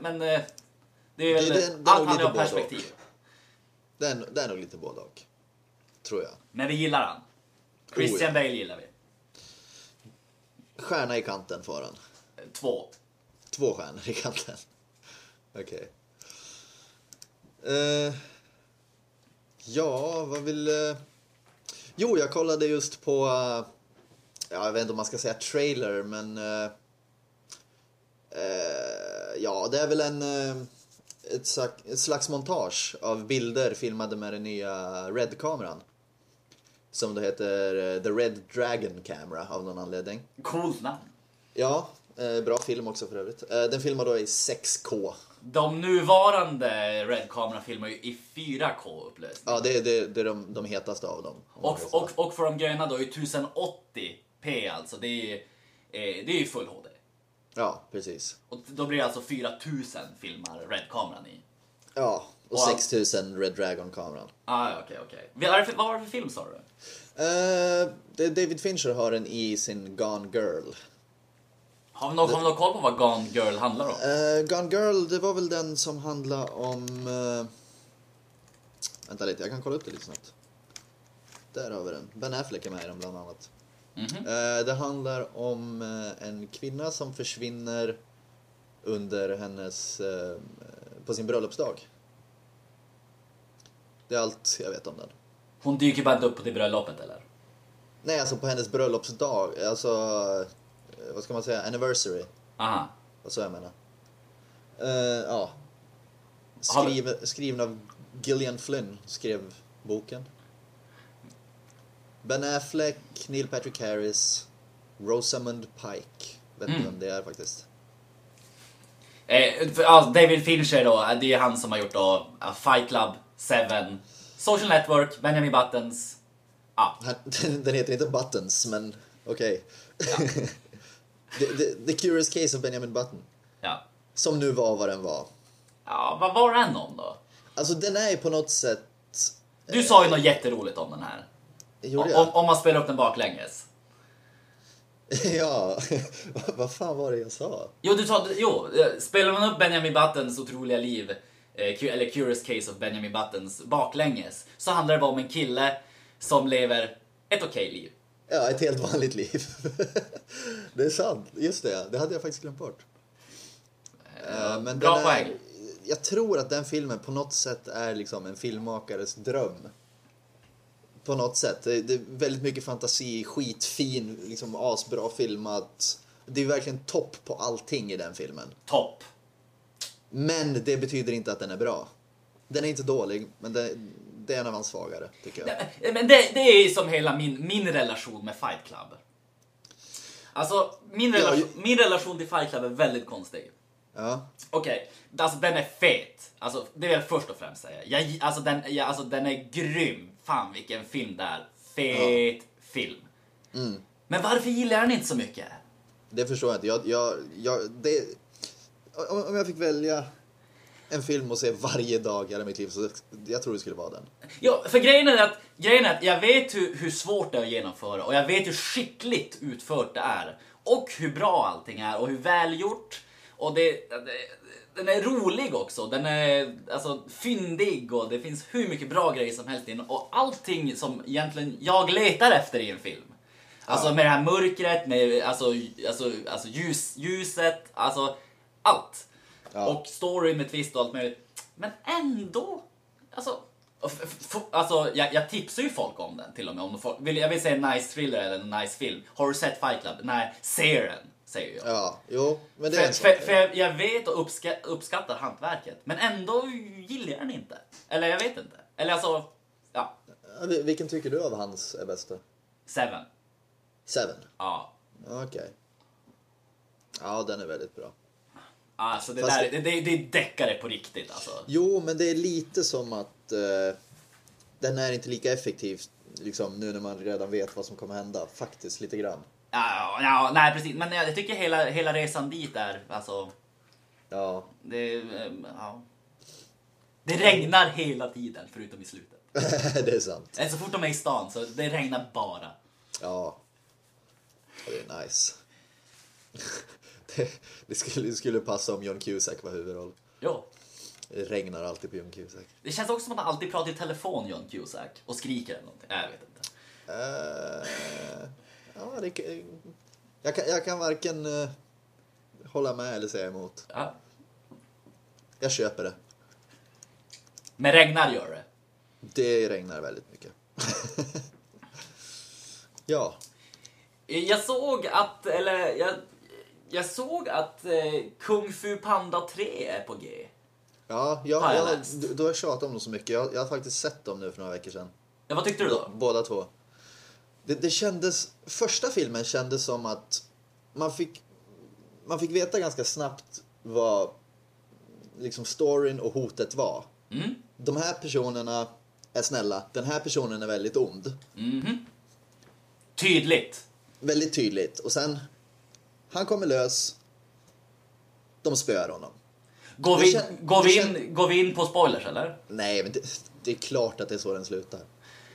Men, eh, det är väl, Det- det- det allt handlar om perspektiv. Det, är, det är nog lite både och. Tror jag. Men vi gillar han. Christian Oh, ja. Bale gillar vi. Stjärna i kanten får han. Två. Två stjärnor i kanten. *laughs* Okej. Eh, ja, vad vill... eh, Jo, jag kollade just på... eh, ja, jag vet inte om man ska säga trailer, men... eh, eh, ja, det är väl en... ett, slags, ett slags montage av bilder filmade med den nya Red-kameran. Som då heter eh, The Red Dragon Camera av någon anledning. Coolt namn. Ja, eh, bra film också för övrigt. Eh, den filmar då i 6K. De nuvarande Red Camera filmar ju i 4K upplösning. Ja, det är, det, det är de, de hetaste av dem. Och, och, och för de gröna då i 1080p alltså. Det är, eh, det är ju full HD. Ja, precis. Och då blir det alltså 4000 filmar Red kameran i. Ja, och Och all- 6000 Red Dragon-kameran. Ah, okej, okej. Är det för- Vad var det för film sa du? Det, David Fincher har den i sin Gone Girl. Har vi någon, har vi någon koll på vad Gone Girl handlar om? Eh, Gone Girl, det var väl den som handlade om... eh, vänta lite, jag kan kolla upp det lite snabbt. Där har vi den. Ben Affleck är med i den bland annat. Mhm. Eh, det handlar om en kvinna som försvinner under hennes... på sin bröllopsdag. Det är allt jag vet om den. Hon dyker bara inte upp på det bröllopet eller? Nej, alltså på hennes bröllopsdag. Alltså, eh, vad ska man säga? Anniversary. Aha. Vad så jag menar. Eh, ja. Har vi- Skriven, av Gillian Flynn, skrev boken. Ben Affleck, Neil Patrick Harris, Rosamund Pike. Vet inte Mm. vem det är faktiskt. Eh, för, ja, David Fincher då, det är han som har gjort då eh, Fight Club, Seven, Social Network, Benjamin Buttons. Ja, *laughs* den heter inte Buttons, men okej. *laughs* the, the, the Curious Case of Benjamin Button. ja. Som nu var vad den var. Ja, vad var den om då? Alltså den är ju på något sätt... Du sa ju något jätteroligt om den här. Gjorde Om, jag? om man spelar upp den baklänges. *laughs* ja, vad fan var det jag sa? Jo, du sa, jo, eh, spelar man upp Benjamin Buttons otroliga liv, eller Curious Case of Benjamin Buttons baklänges, så handlar det bara om en kille som lever ett okej liv. Ja, ett helt vanligt liv. *laughs* det är sant. Just det, det hade jag faktiskt glömt bort. Eh, men bra den poäng. Är, jag tror att den filmen på något sätt är liksom en filmmakares dröm. På något sätt. Det, det är väldigt mycket fantasi, skitfin, liksom asbra filmat. Det är verkligen topp på allting i den filmen. Topp. Men det betyder inte att den är bra. Den är inte dålig, men det, det är en av hans svagare, tycker jag. Men det, det är som hela min, min relation med Fight Club. Alltså, min, Ja, relation, ju- min relation till Fight Club är väldigt konstig. Ja, Okej, alltså den är fet. Alltså, det vill jag först och främst säga. Jag, alltså, den, jag, alltså, den är grym. Fan vilken film det är. Fet film. Mm. Men varför gillar jag den inte så mycket? det förstår jag inte. Jag, jag, jag, det, om jag fick välja en film att se varje dag i hela mitt liv så jag tror det skulle vara den. Ja, för grejen är att, grejen är att jag vet hur, hur svårt det är att genomföra och jag vet hur skickligt utfört det är. Och hur bra allting är och hur välgjort. Och det, det, den är rolig också. Den är alltså, fyndig och det finns hur mycket bra grejer som helst i den. Och allting som egentligen jag letar efter i en film. Alltså Ja. med det här mörkret, med alltså, alltså, alltså ljus, ljuset, alltså allt. Ja. Och story med twist och allt möjligt. Men ändå, alltså. Alltså, jag, jag tipsar ju folk om den till och med. Om folk, vill, jag vill säga en nice thriller eller en nice film. Har du sett Fight Club? Nej, se den, säger jag. Ja, jo, men det är en För, för, för jag, jag vet och uppska, uppskattar hantverket. Men ändå gillar jag den inte. Eller jag vet inte. Eller alltså, ja. Ja, vil- Vilken tycker du av hans är bästa? Seven. Seven? Ja. Okej. Ja, den är väldigt bra. Alltså det Fast där, det- det, det, är deckare på riktigt alltså. Jo, men det är lite som att eh, den är inte lika effektiv liksom, nu när man redan vet vad som kommer hända. Faktiskt, lite grann. Ja, ja, nej precis. Men jag tycker hela, hela resan dit är, alltså. Ja, Det, ehm, ja. det regnar hela tiden, förutom i slutet. *laughs* det är sant. Så fort de är i stan, så det regnar bara. Ja, Det är nice. *laughs* det, *laughs* det, skulle, det skulle passa om John Cusack var huvudroll. Jo. Det regnar alltid på John Cusack. Det känns också som att han alltid pratar i telefon, John Cusack, och skriker eller någonting. Jag vet inte. Eh, ja, det, jag, kan, jag kan varken eh, hålla med eller säga emot. Ja. Jag köper det. Men regnar gör det. Det regnar väldigt mycket. *laughs* ja, Jag såg att, eller jag, jag såg att eh, Kung Fu Panda 3 är på G. ja jag, Har jag jag, läst. du, du har tjatat om dem så mycket. Jag, jag har faktiskt sett dem nu för några veckor sedan. Ja, vad tyckte du då? Båda två. Det, det kändes, första filmen kändes som att man fick, man fick veta ganska snabbt vad liksom storyn och hotet var. Mm? De här personerna är snälla, den här personen är väldigt ond. Mhm. Tydligt. Väldigt tydligt. Och sen, han kommer lös, de spöar honom. Går vi, kän- går, vi kän- in, går vi in på spoilers eller? Nej, men det, det är klart att det är så den slutar.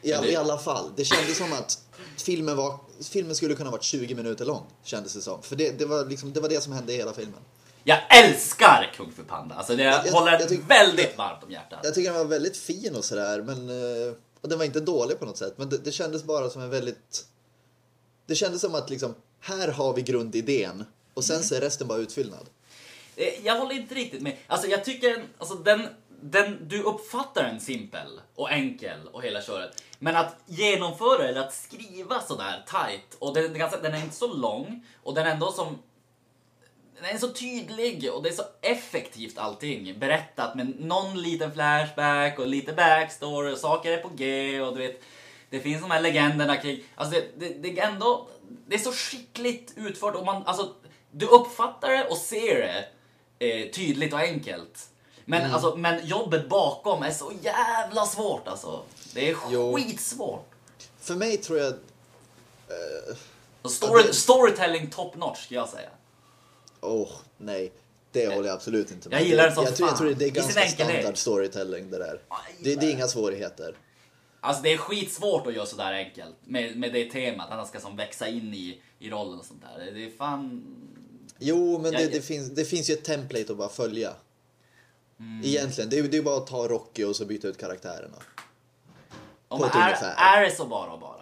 I, det- I alla fall, det kändes som att filmen, var, filmen skulle kunna varit 20 minuter lång, kändes det som. För det, det, var, liksom, det var det som hände i hela filmen. Jag älskar Kung Fu Panda. Alltså det Jag- jag- håller jag tyck- väldigt varmt om hjärtat. Jag tycker den var väldigt fin och sådär, men... eh, Och den var inte dålig på något sätt, men det, det kändes bara som en väldigt... Det kändes som att liksom, här har vi grundidén och sen så är resten bara utfyllnad. Eh, jag håller inte riktigt med. Alltså jag tycker, alltså den, den, du uppfattar den simpel och enkel och hela köret. Men att genomföra eller att skriva sådär tight och den, den, är den är inte så lång och den är ändå som den är så tydlig och det är så effektivt allting. Berättat med någon liten flashback och lite backstory och saker är på G och du vet. Det finns de här legenderna kring, alltså det, det, det är ändå, det är så skickligt utfört och man, alltså du uppfattar det och ser det eh, tydligt och enkelt. Men, Mm. alltså, men jobbet bakom är så jävla svårt alltså. Det är Jo. skitsvårt. För mig tror jag... Och story, det- storytelling top notch ska jag säga. Åh, nej. Det håller jag absolut inte med. Jag gillar den som jag, tror, jag fan. tror det är ganska standard storytelling det där. Jag Det, det är det. inga svårigheter. Alltså det är skitsvårt att göra sådär enkelt med, med det temat, att han ska som växa in i, i rollen och sånt där. Det är fan... Jo, men Jag- det, det, finns, det finns ju ett template att bara följa. Mm. Egentligen. Det är, är bara att ta Rocky och så byta ut karaktärerna. Om På ett är, ungefär. är det så bara och bara?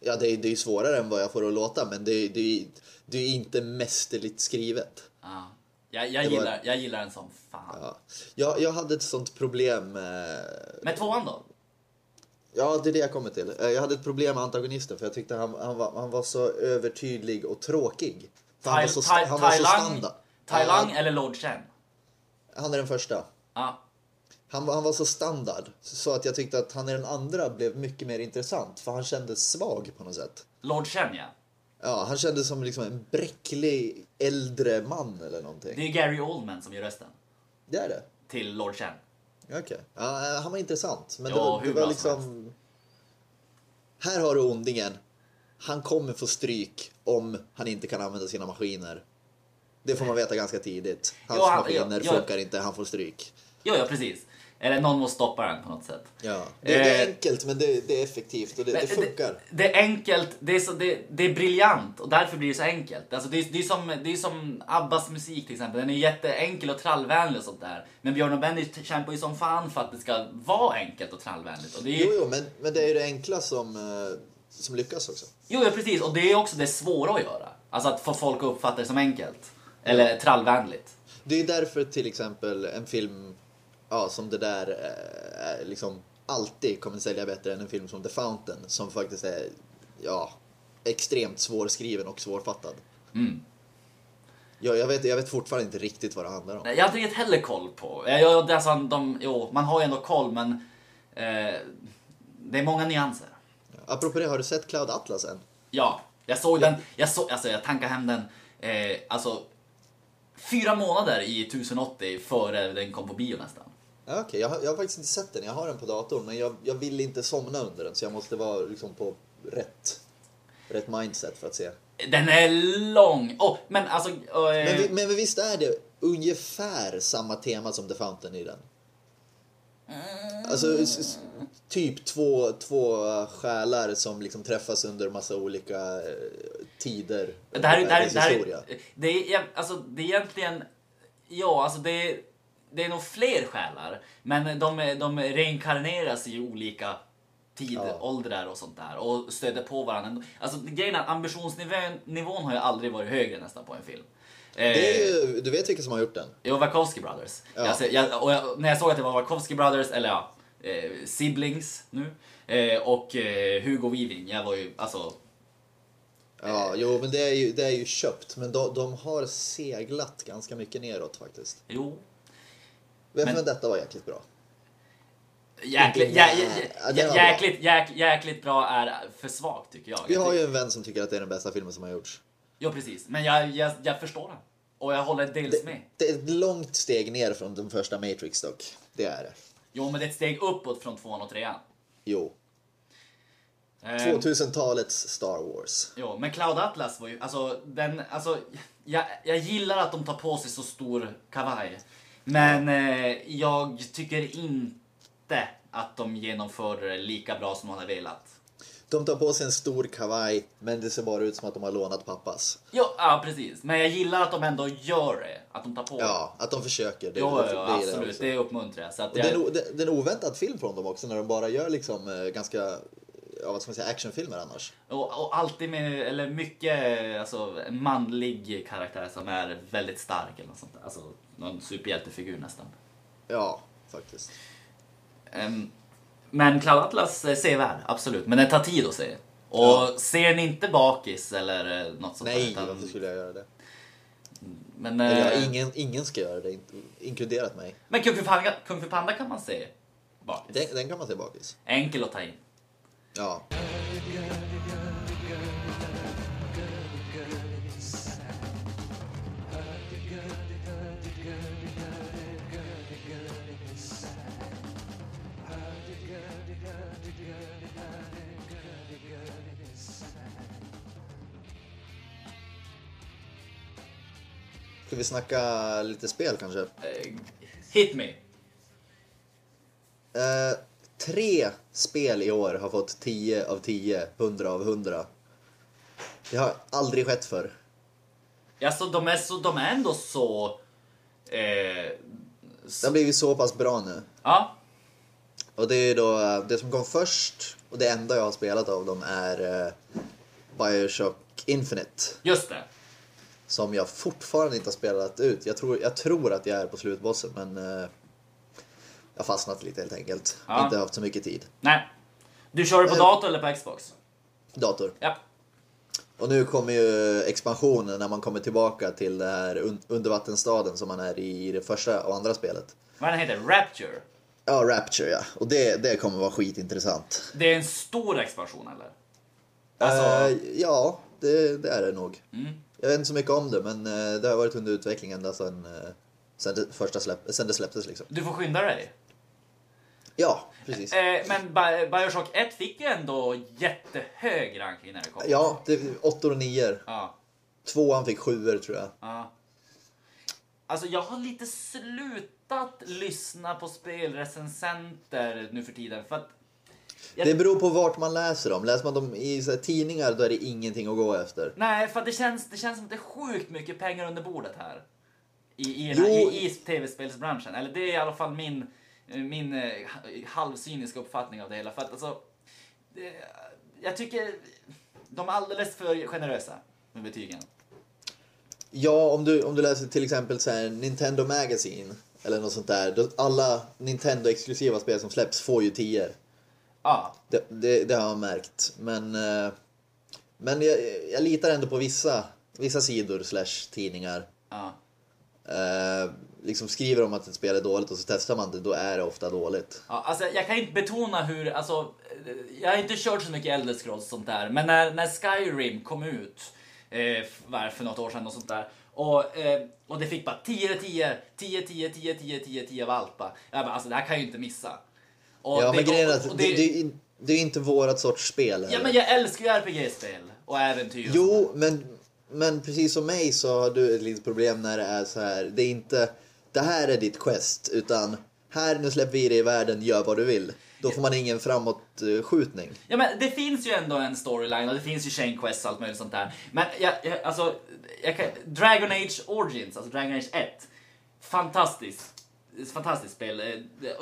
Ja, det är, det är ju svårare än vad jag får att låta, men det, är- det, är- det är inte mästerligt skrivet. Ja. Jag, jag, Det var- gillar, jag gillar den som fan. Ja. Jag, jag hade ett sånt problem med... Med tvåan då? Ja, det är det jag kommer till. Eh, Jag hade ett problem med antagonisten för jag tyckte han, han, var, han var så övertydlig och tråkig. För han var så, han var så standard. Tai Lang eller Lord Chen? han är den första. Ja. Han, han var så standard så att jag tyckte att han i den andra blev mycket mer intressant för han kändes svag på något sätt. Lord Chen ja. Ja, han kändes som liksom en bräcklig äldre man eller någonting. Det är Gary Oldman som gör rösten. Det är det? Till Lord Chen. Okej. Ja, eh, han var intressant. Men det Ja, var, hur det var som liksom... Här har du ondingen. Han kommer få stryk om han inte kan använda sina maskiner. Det får man veta ganska tidigt. Hans Ja, han- maskiner ja, ja. funkar inte, han får stryk. Ja, ja precis. Eller någon måste stoppa den på något sätt. Ja. Det, det är Eh, enkelt men det, det är effektivt och det, det funkar. Det, det är enkelt, det är, så, det, det är briljant och därför blir det så enkelt. Alltså det, är, det, är som, det är som Abbas musik till exempel. Den är jätteenkel och trallvänlig och sånt där. Men Björn och Benny kämpar ju som fan för att det ska vara enkelt och trallvänligt. Och det är, Jo, jo, men, men det är ju det enkla som, eh, som lyckas också. Jo, ja, precis. Och det är också det svåra att göra. Alltså att få folk att uppfatta det som enkelt. Eller trallvänligt. Det är därför till exempel en film ja, som det där eh, liksom alltid kommer sälja bättre än en film som The Fountain som faktiskt är ja, extremt svårskriven och svårfattad. Mm. Ja, jag, vet, jag vet fortfarande inte riktigt vad det handlar om. Nej, Jag har inte riktigt heller koll på. Jag, alltså, de, jo, man har ju ändå koll, men eh, det är många nyanser. Apropå det, har du sett Cloud Atlas än? Ja, jag såg den. Jag, såg, alltså, jag tankade hem den eh, alltså, fyra månader i 1080 före den kom på bio nästan. Ja, Okej, jag, har- jag har faktiskt inte sett den. Jag har den på datorn, men jag, jag vill inte somna under den så jag måste vara liksom på rätt, rätt mindset för att se. Den är lång. Oh, men alltså... eh, Men, men visst är det ungefär samma tema som The Fountain i den? Alltså, s- s- typ två, två själar som liksom träffas under massa olika eh, tider. Det här, det här, det här, det är, alltså, det är egentligen, ja, alltså det är, det är nog fler själar, men de, de reinkarneras i olika tidåldrar och sånt där och stöter på varandra. Alltså grejen är att ambitionsnivån nivån har ju aldrig varit högre nästan på en film. Eh, Det är ju, du vet vilka som har gjort den? Jo, Wachowski Brothers. Ja. Alltså, jag, och jag, när jag såg att det var Wachowski Brothers, eller ja, eh, Siblings nu, eh, och eh, Hugo Weaving, jag var ju, alltså, Ja, jo, men det är ju, det är ju köpt. Men de, de har seglat ganska mycket neråt faktiskt. jo. Men, Men- detta var jäkligt bra. Jäkligt, jä, Ja, jä, det jäkligt, jäk, jäkligt bra är för svagt tycker jag. Vi har ju en vän som tycker att det är den bästa filmen som har gjorts. Jo, precis. Men jag, jag, jag förstår den. Och jag håller dels med. Det är ett långt steg ner från den första Matrix dock. Det är det. Jo, men det är ett steg uppåt från tvåan och trean. Jo. Eh, 2000-talets Star Wars. Jo, men Cloud Atlas var ju, alltså den, alltså, jag, jag gillar att de tar på sig så stor kavaj. Men eh, jag tycker inte att de genomför det lika bra som de hade velat. De tar på sig en stor kavaj, men det ser bara ut som att de har lånat pappas. Jo, ja precis. Men jag gillar att de ändå gör det. Att de tar på Ja, att de försöker. Det, det, ja, det det absolut. också. Det uppmuntrar jag. Så att Och det, är jag, en, det, det är en oväntad film från dem också, när de bara gör liksom eh, ganska, ja vad ska man säga, actionfilmer annars. och, och alltid med, eller mycket, alltså en manlig karaktär som är väldigt stark eller något sånt där. Alltså någon superhjältefigur nästan. Ja, faktiskt. Ehm, men Cloud Atlas är sevärd, absolut. Men den tar tid att se. Och Ja. ser ni inte bakis eller eh, något sånt där, Nej, utan- varför skulle jag göra det? Men, Eller, eh, ja, ingen, ingen ska göra det, inkluderat mig. men Kung Fu, Panda, Kung Fu Panda kan man se bakis. Den, den kan man se bakis. Enkel att ta in. Ja. Ska vi snacka lite spel kanske? Eh, hit me. Eh, tre spel i år har fått 10 av 10, 100 av 100. Det har aldrig skett förr. Alltså, de, är så, de är ändå så... Eh, Det har blivit så pass bra nu. ja, Och det är då, eh, det som kom först Och det enda jag har spelat av dem är eh, Bioshock Infinite. Just det. Som jag fortfarande inte har spelat ut. Jag tror, jag tror att jag är på slutbossen men eh, jag fastnat lite helt enkelt. Ja. Inte haft så mycket tid. Nej. Du kör det på Eh. dator eller på Xbox? Dator. Ja. Och nu kommer ju expansionen när man kommer tillbaka till det här un- undervattensstaden som man är i det första och andra spelet. Vad den heter? Rapture. Ja, Rapture ja. Och det, det kommer vara skitintressant. Det är en stor expansion eller? Alltså, Eh, ja, det, det är det nog. mm. Jag vet inte så mycket om det men eh, det har varit under utveckling ända sedan, sedan, det, första släpp, sedan det släpptes liksom. du får skynda dig. Ja, precis. Eh, men Bi- Bioshock 1 fick ju ändå jättehög ranking när det kom. Ja, det är åttor och nior. Ja. Tvåan fick sjuor tror jag. ja. Alltså jag har lite slutat lyssna på spelrecensenter nu för tiden. För att Jag- Det beror på vart man läser dem. Läser man dem i här, tidningar då är det ingenting att gå efter. Nej, för det känns, det känns som att det är sjukt mycket pengar under bordet här. I, i, i, i tv-spelsbranschen. Eller det är i alla fall min, min eh, halvcyniska uppfattning av det hela. För att alltså, det, jag tycker de är alldeles för generösa med betygen. Ja, om du, om du läser till exempel så här, Nintendo Magazine eller något sånt där. Då alla Nintendo-exklusiva spel som släpps får ju 10. Ja, Det, det, det har jag märkt. Men, eh, men jag, jag litar ändå på vissa, vissa sidor slash tidningar. ja. Eh, liksom skriver om att ett spel är dåligt och så testar man det, då är det ofta dåligt. Ja, alltså, jag kan inte betona hur, alltså, eh, jag har inte kört så mycket Elder Scrolls och sånt där, men när, när Skyrim kom ut eh, var för något år sedan och sånt där, och, eh, och det fick bara 10 10 10 10 10 10 10 10 av allt bara. Jag bara, alltså det här kan jag ju inte missa. Och ja, det- men grejen är att det, det, det är inte vårat sorts spel. Ja, heller. men jag älskar ju RPG-spel och äventyr. Jo, men, men precis som mig så har du ett litet problem när det är så här. Det är inte, det här är ditt quest, utan här nu släpper vi dig i världen, gör vad du vill. Då får man ingen framåtskjutning. Ja men det finns ju ändå en storyline och det finns ju chain quests och allt möjligt sånt där. Men jag, jag, alltså, jag kan, Dragon Age Origins, alltså Dragon Age 1. Fantastiskt. Fantastiskt spel. Eh,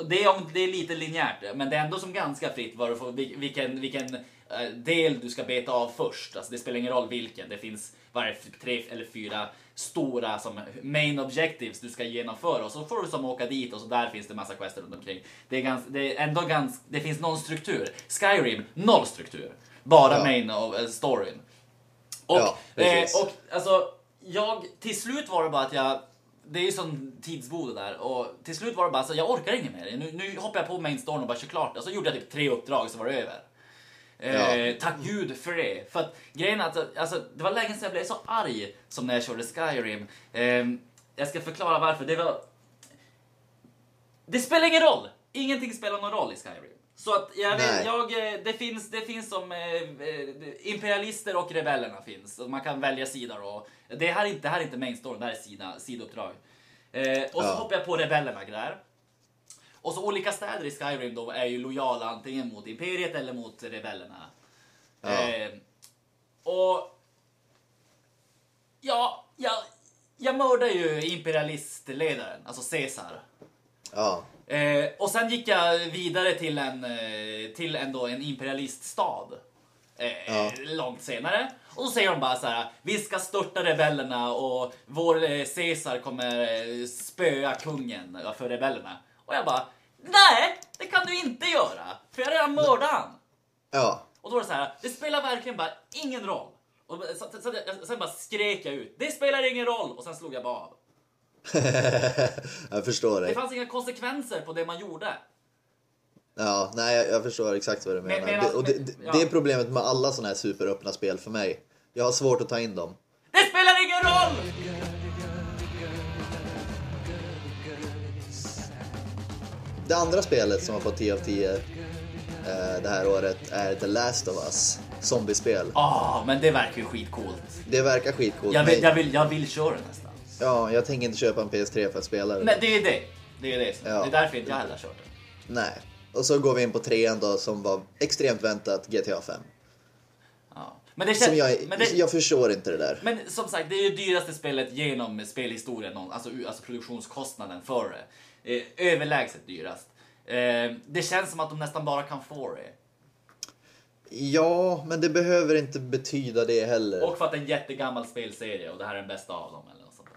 det- är, det är lite linjärt, men det är ändå som ganska fritt vad du får, vilken, vilken eh, del du ska beta av först. Alltså det spelar ingen roll vilken. Det finns varje tre eller fyra stora som main objectives du ska genomföra och så får du som åka dit och så där finns det massa quester runt omkring. Det är, gans, det är ändå ganska, det finns någon struktur. Skyrim, noll struktur. Bara Ja. main och eh, storyn. Och, Ja, eh, och alltså, jag, till slut var det bara att jag, det är ju sån tidsbode där och till slut var det bara så jag orkar inget mer. Nu, nu hoppar jag på main storyn och bara kör klart. Och så gjorde jag typ tre uppdrag så var det över. Eh, Ja. Tack gud för det. För att grejen är att alltså, det var länge sedan jag blev så arg som när jag körde Skyrim. Eh, jag ska förklara varför. Det var... Det spelar ingen roll! Ingenting spelar någon roll i Skyrim. Så att jag, vet, jag, eh, det, finns, det finns som eh, eh, imperialister och rebellerna finns. Man kan välja sida då. Det här är inte, det här är inte main story, det här är sida, sidouppdrag. Eh, och så Ja. hoppar jag på rebellerna där. Och så olika städer i Skyrim då är ju lojala antingen mot Imperiet eller mot rebellerna. Ja. Eh, och... Ja, jag, jag mördar ju imperialistledaren, alltså Caesar. Ja, Eh, och sen gick jag vidare till en, eh, till ändå en imperialiststad. Eh, Ja. Långt senare. Och så säger de bara så här: vi ska störta rebellerna och vår eh, Caesar kommer eh, spöa kungen för rebellerna. Och jag bara, nej, det kan du inte göra, för jag har redan mördat han. ja. Och då var det så här, det spelar verkligen bara ingen roll. Och sen bara skrek jag ut, det spelar ingen roll, och sen slog jag bara av. *laughs* jag förstår Det dig. fanns inga konsekvenser på det man gjorde. Ja, nej, jag, jag förstår exakt vad du menar. men det, alltså, och det, men- det, ja. det är problemet med alla såna här superöppna spel för mig. Jag har svårt att ta in dem. Det spelar ingen roll! Det andra spelet som har fått 10 av 10 eh, det här året är The Last of Us. Zombiespel. Ah, men det verkar ju skitcoolt. Det verkar skitcoolt. Jag vill, jag vill, jag vill köra det nästan. Ja, jag tänker inte köpa en PS3 för att spela det. Men det är det. Det är det. Ja. Det är därför inte jag heller har kört det. Nej. Och så går vi in på trean då som var extremt väntat, GTA 5. Ja. Men det känns... Som jag, men, det, jag förstår inte det där. men som sagt, det är ju dyraste spelet genom spelhistorien. Alltså, alltså produktionskostnaden för det. Eh, överlägset dyrast. Eh, det känns som att de nästan bara kan få det. Ja, men det behöver inte betyda det heller. Och för att det är en jättegammal spelserie och det här är den bästa av dem eller något sånt.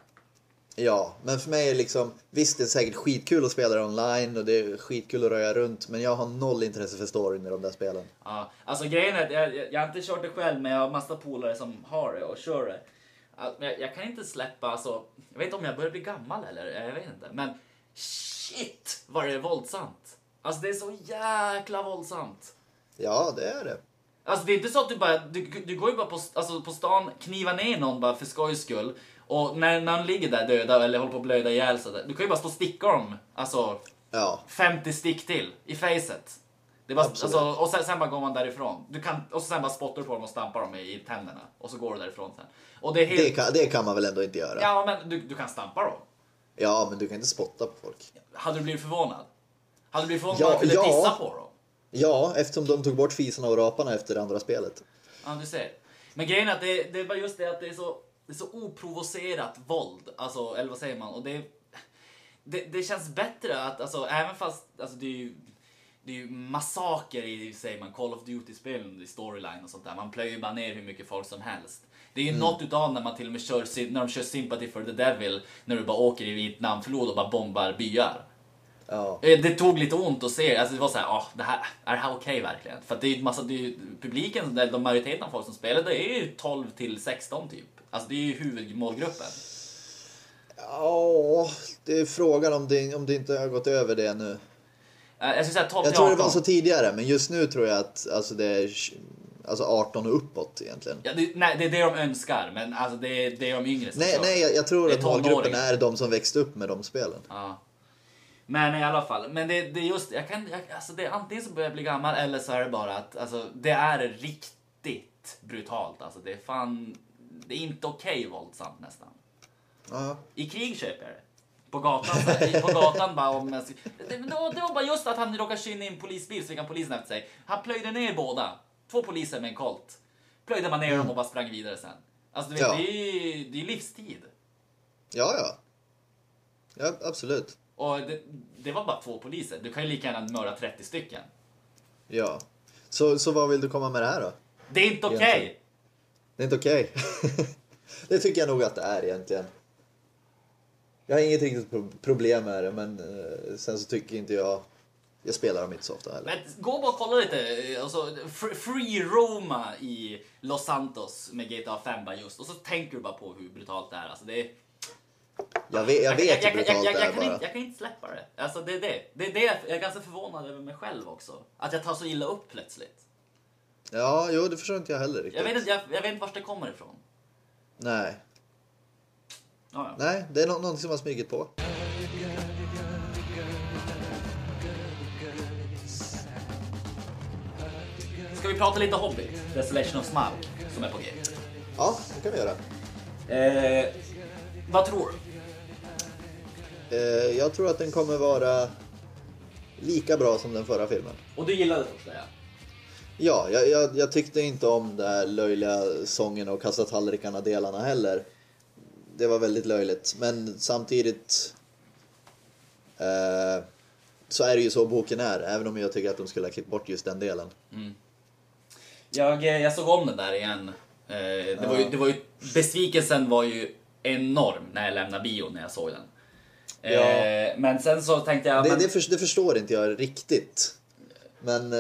Ja, men för mig är det liksom, visst det är säkert skitkul att spela det online och det är skitkul att röja runt, men jag har noll intresse för storyn i de där spelen. Ja, alltså grejen är att jag, jag, har inte kört det själv men jag har massa polare som har det och kör det. Alltså, jag, jag kan inte släppa, alltså, jag vet inte om jag börjar bli gammal eller, jag vet inte. Men shit vad det är våldsamt. Alltså det är så jäkla våldsamt. Ja, det är det. Alltså det är inte så att du bara, du, du går ju bara på, alltså, på stan, knivar ner någon bara för skojs skull. Och när, när de ligger där döda eller håller på att blöda ihjäl där, du kan ju bara stå och sticka dem, alltså Ja, 50 stick till i facet. Det bara, Absolut. alltså, och sen, sen bara går man därifrån. Du kan, och sen bara spottar du på dem och stampar dem i, i tänderna. Och så går du därifrån sen. Och det är helt... det kan, det kan man väl ändå inte göra? Ja, men du, du kan stampa dem. Ja, men du kan inte spotta på folk. Hade du blivit förvånad? Hade du blivit förvånad Ja, om man kunde ja. pissa på dem? Ja, eftersom de tog bort fisarna och raparna efter det andra spelet. Ja, du ser. Men grejen är att det, det är bara just det att det är så, det är så oprovocerat våld. Alltså, eller vad säger man? Och det, det, det känns bättre att, alltså, även fast, alltså det är ju, det är ju massaker i, säger man, Call of Duty-spelen, i storyline och sånt där. Man plöjer bara ner hur mycket folk som helst. Det är ju något utav när man till och med kör, när de kör Sympathy for the Devil, när du bara åker i Vietnamflod och bara bombar byar. Ja, Eh, Det tog lite ont att se, alltså det var såhär, ah, det här, är det här okej verkligen? För det är ju massa, det är ju, publiken, de majoriteten av folk som spelar, det är ju 12 till 16 typ. Alltså det är ju huvudmålgruppen. ja det är frågan om det, om det inte har gått över det nu. Eh, Jag säga 12 Jag tror det 18. var så tidigare, men just nu tror jag att alltså, det är alltså 18 och uppåt egentligen. Ja, det, nej, det är det de önskar, men alltså det är, det är de yngre som Nej, nej, jag, jag tror att målgruppen är de som växte upp med de spelen. Ja. Men i alla fall, men det, det är just, jag kan, jag, alltså det, antingen så börjar jag bli gammal eller så är det bara att alltså, det är riktigt brutalt. Alltså det är fan, det är inte okej våldsamt nästan. Ja, I krig köper jag det. På gatan, på gatan bara om det, det, var, bara just att han råkade in en polisbil så fick han polisen efter sig. Han plöjde ner båda. Två poliser med en kolt. Plöjde man ner dem och bara sprang vidare sen. Alltså du vet, Ja. det är ju det är livstid. ja. ja. Ja, absolut. Och det, det var bara två poliser. Du kan ju lika gärna mörda 30 stycken. Ja. Så, så vad vill du komma med det här då? Det är inte okej! Egentligen. Det är inte okej. *laughs* det tycker jag nog att det är egentligen. Jag har inget riktigt pro- problem med det, men eh, sen så tycker inte jag... Jag spelar dem inte så ofta heller. Men gå bara och kolla lite, alltså, fr- free Roma i Los Santos med GTA 5 bara just. Och så tänker du bara på hur brutalt det är. Alltså, det är Jag vet, jag vet hur jag, brutalt jag, det jag, är kan bara. inte, jag kan inte släppa det. Alltså, det är det. Det är det jag är ganska förvånad över mig själv också. Att jag tar så illa upp plötsligt. Ja, jo, det förstår inte jag heller riktigt. Jag vet inte, jag, jag vet inte vart det kommer ifrån. Nej. Ja, ja. Nej, det är nå- någonting som har smugit på. Vi prata lite hobby? Desolation of Smaug som är på G. Ja, det kan vi göra. Eh, vad tror du? Eh, jag tror att den kommer vara lika bra som den förra filmen. Och du gillade första ja? Ja, jag, jag, jag tyckte inte om den här löjliga sången och kasta tallrikarna delarna heller. Det var väldigt löjligt, men samtidigt eh, så är det ju så boken är, även om jag tycker att de skulle ha klippt bort just den delen. Jag, eh, jag såg om den där igen. Eh, det, var ju, det var ju, besvikelsen var ju enorm när jag lämnade bio när jag såg den. Eh, Ja. Men sen så tänkte jag... Det, men, det, för, det förstår inte jag riktigt. Men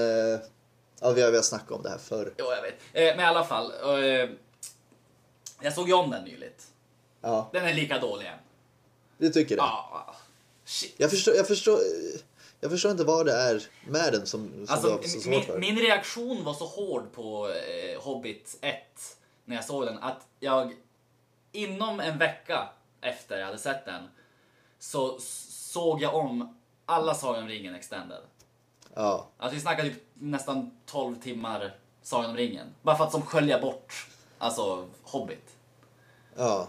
ja, vi, har, vi har snackat om det här förr. Jo, jag vet. Men i alla fall. Jag såg ju om den nyligt. Ja, Den är lika dålig igen. du tycker det? Ja, shit. Jag, förstår, jag, förstår, jag förstår inte vad det är med den som, som Alltså, har så svårt min, för. min reaktion var så hård på eh, Hobbit 1 när jag såg den att jag inom en vecka efter jag hade sett den så såg jag om alla Sagan om ringen extended. Ja, Alltså vi snackar typ nästan 12 timmar Sagan om ringen. Bara för att som skölja bort alltså Hobbit. ja.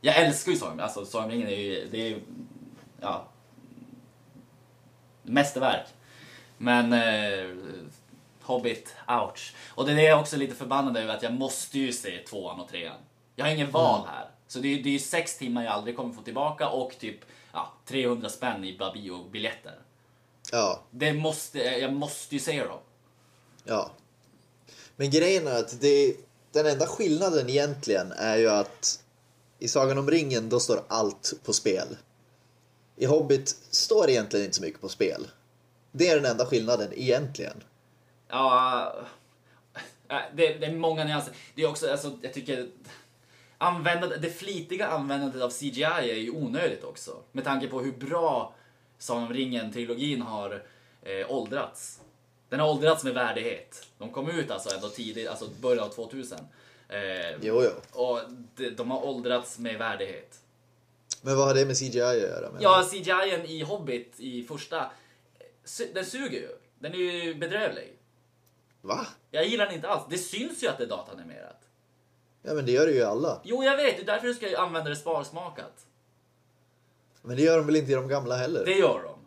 Jag älskar ju Sagan, alltså Sagan om ringen är ju, det är ju, ja, mästerverk. Men eh, Hobbit, ouch. Och det är det jag också är lite förbannad över, att jag måste ju se tvåan och trean. Jag har ingen val här. Så det är, det är ju sex timmar jag aldrig kommer få tillbaka och typ ja, 300 spänn i biobiljetter. Ja, Det måste, jag måste ju se dem. ja. Men grejen är att det, den enda skillnaden egentligen är ju att i Sagan om ringen då står allt på spel. I Hobbit står egentligen inte så mycket på spel. Det är den enda skillnaden egentligen. Ja, äh, det, det är många nyanser. Det är också, alltså, jag tycker... Användandet, det flitiga användandet av CGI är ju onödigt också. Med tanke på hur bra Sagan om ringen-trilogin har eh, åldrats. Den har åldrats med värdighet. De kom ut alltså ändå tidigt, alltså början av 2000. Eh, Jo, jo. och de, de har åldrats med värdighet. Men vad har det med CGI att göra? menar Ja, CGI i Hobbit i första, den suger ju. Den är ju bedrövlig. Va? Jag gillar den inte alls. Det syns ju att det är datanimerat. Ja, men det gör det ju alla. Jo, jag vet. Det är därför du ska använda det sparsmakat. Men det gör de väl inte i de gamla heller? Det gör de.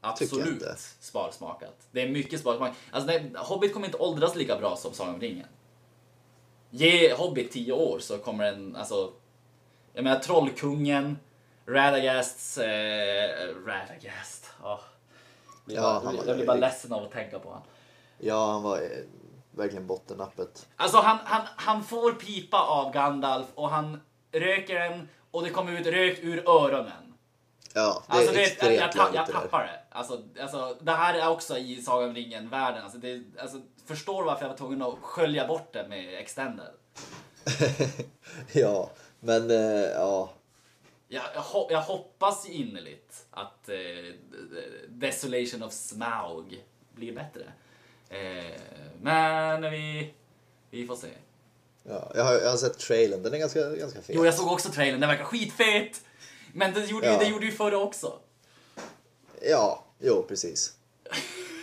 Absolut sparsmakat. Det är mycket sparsmakat. Alltså, det, Hobbit kommer inte åldras lika bra som Sagan om ringen. Ge Hobbit 10 år så kommer den, alltså... Jag menar Trollkungen, Radagasts... Eh, Radagast. Oh. Jag Ja, bara, var jag blir bara ledsen av att tänka på honom. Ja, han var eh, verkligen bottennappet. Alltså han, han, han får pipa av Gandalf och han röker den och det kommer ut rök ur öronen. Ja, det Alltså är det, extremt jag, jag, jag det tappar det. Alltså, alltså, det här är också i Sagan om ringen-världen. Alltså, det, alltså, förstår varför jag var tvungen att skölja bort det med extended. *laughs* ja, men eh, ja. Jag, jag, ho- jag hoppas ju innerligt att eh, Desolation of Smaug blir bättre. Eh, men vi, vi får se. ja jag, har, jag har sett trailern, den är ganska, ganska fet. Jo, jag såg också trailern. Den verkar skitfet. Men det gjorde, Ja. det gjorde ju förra också. Ja, jo precis.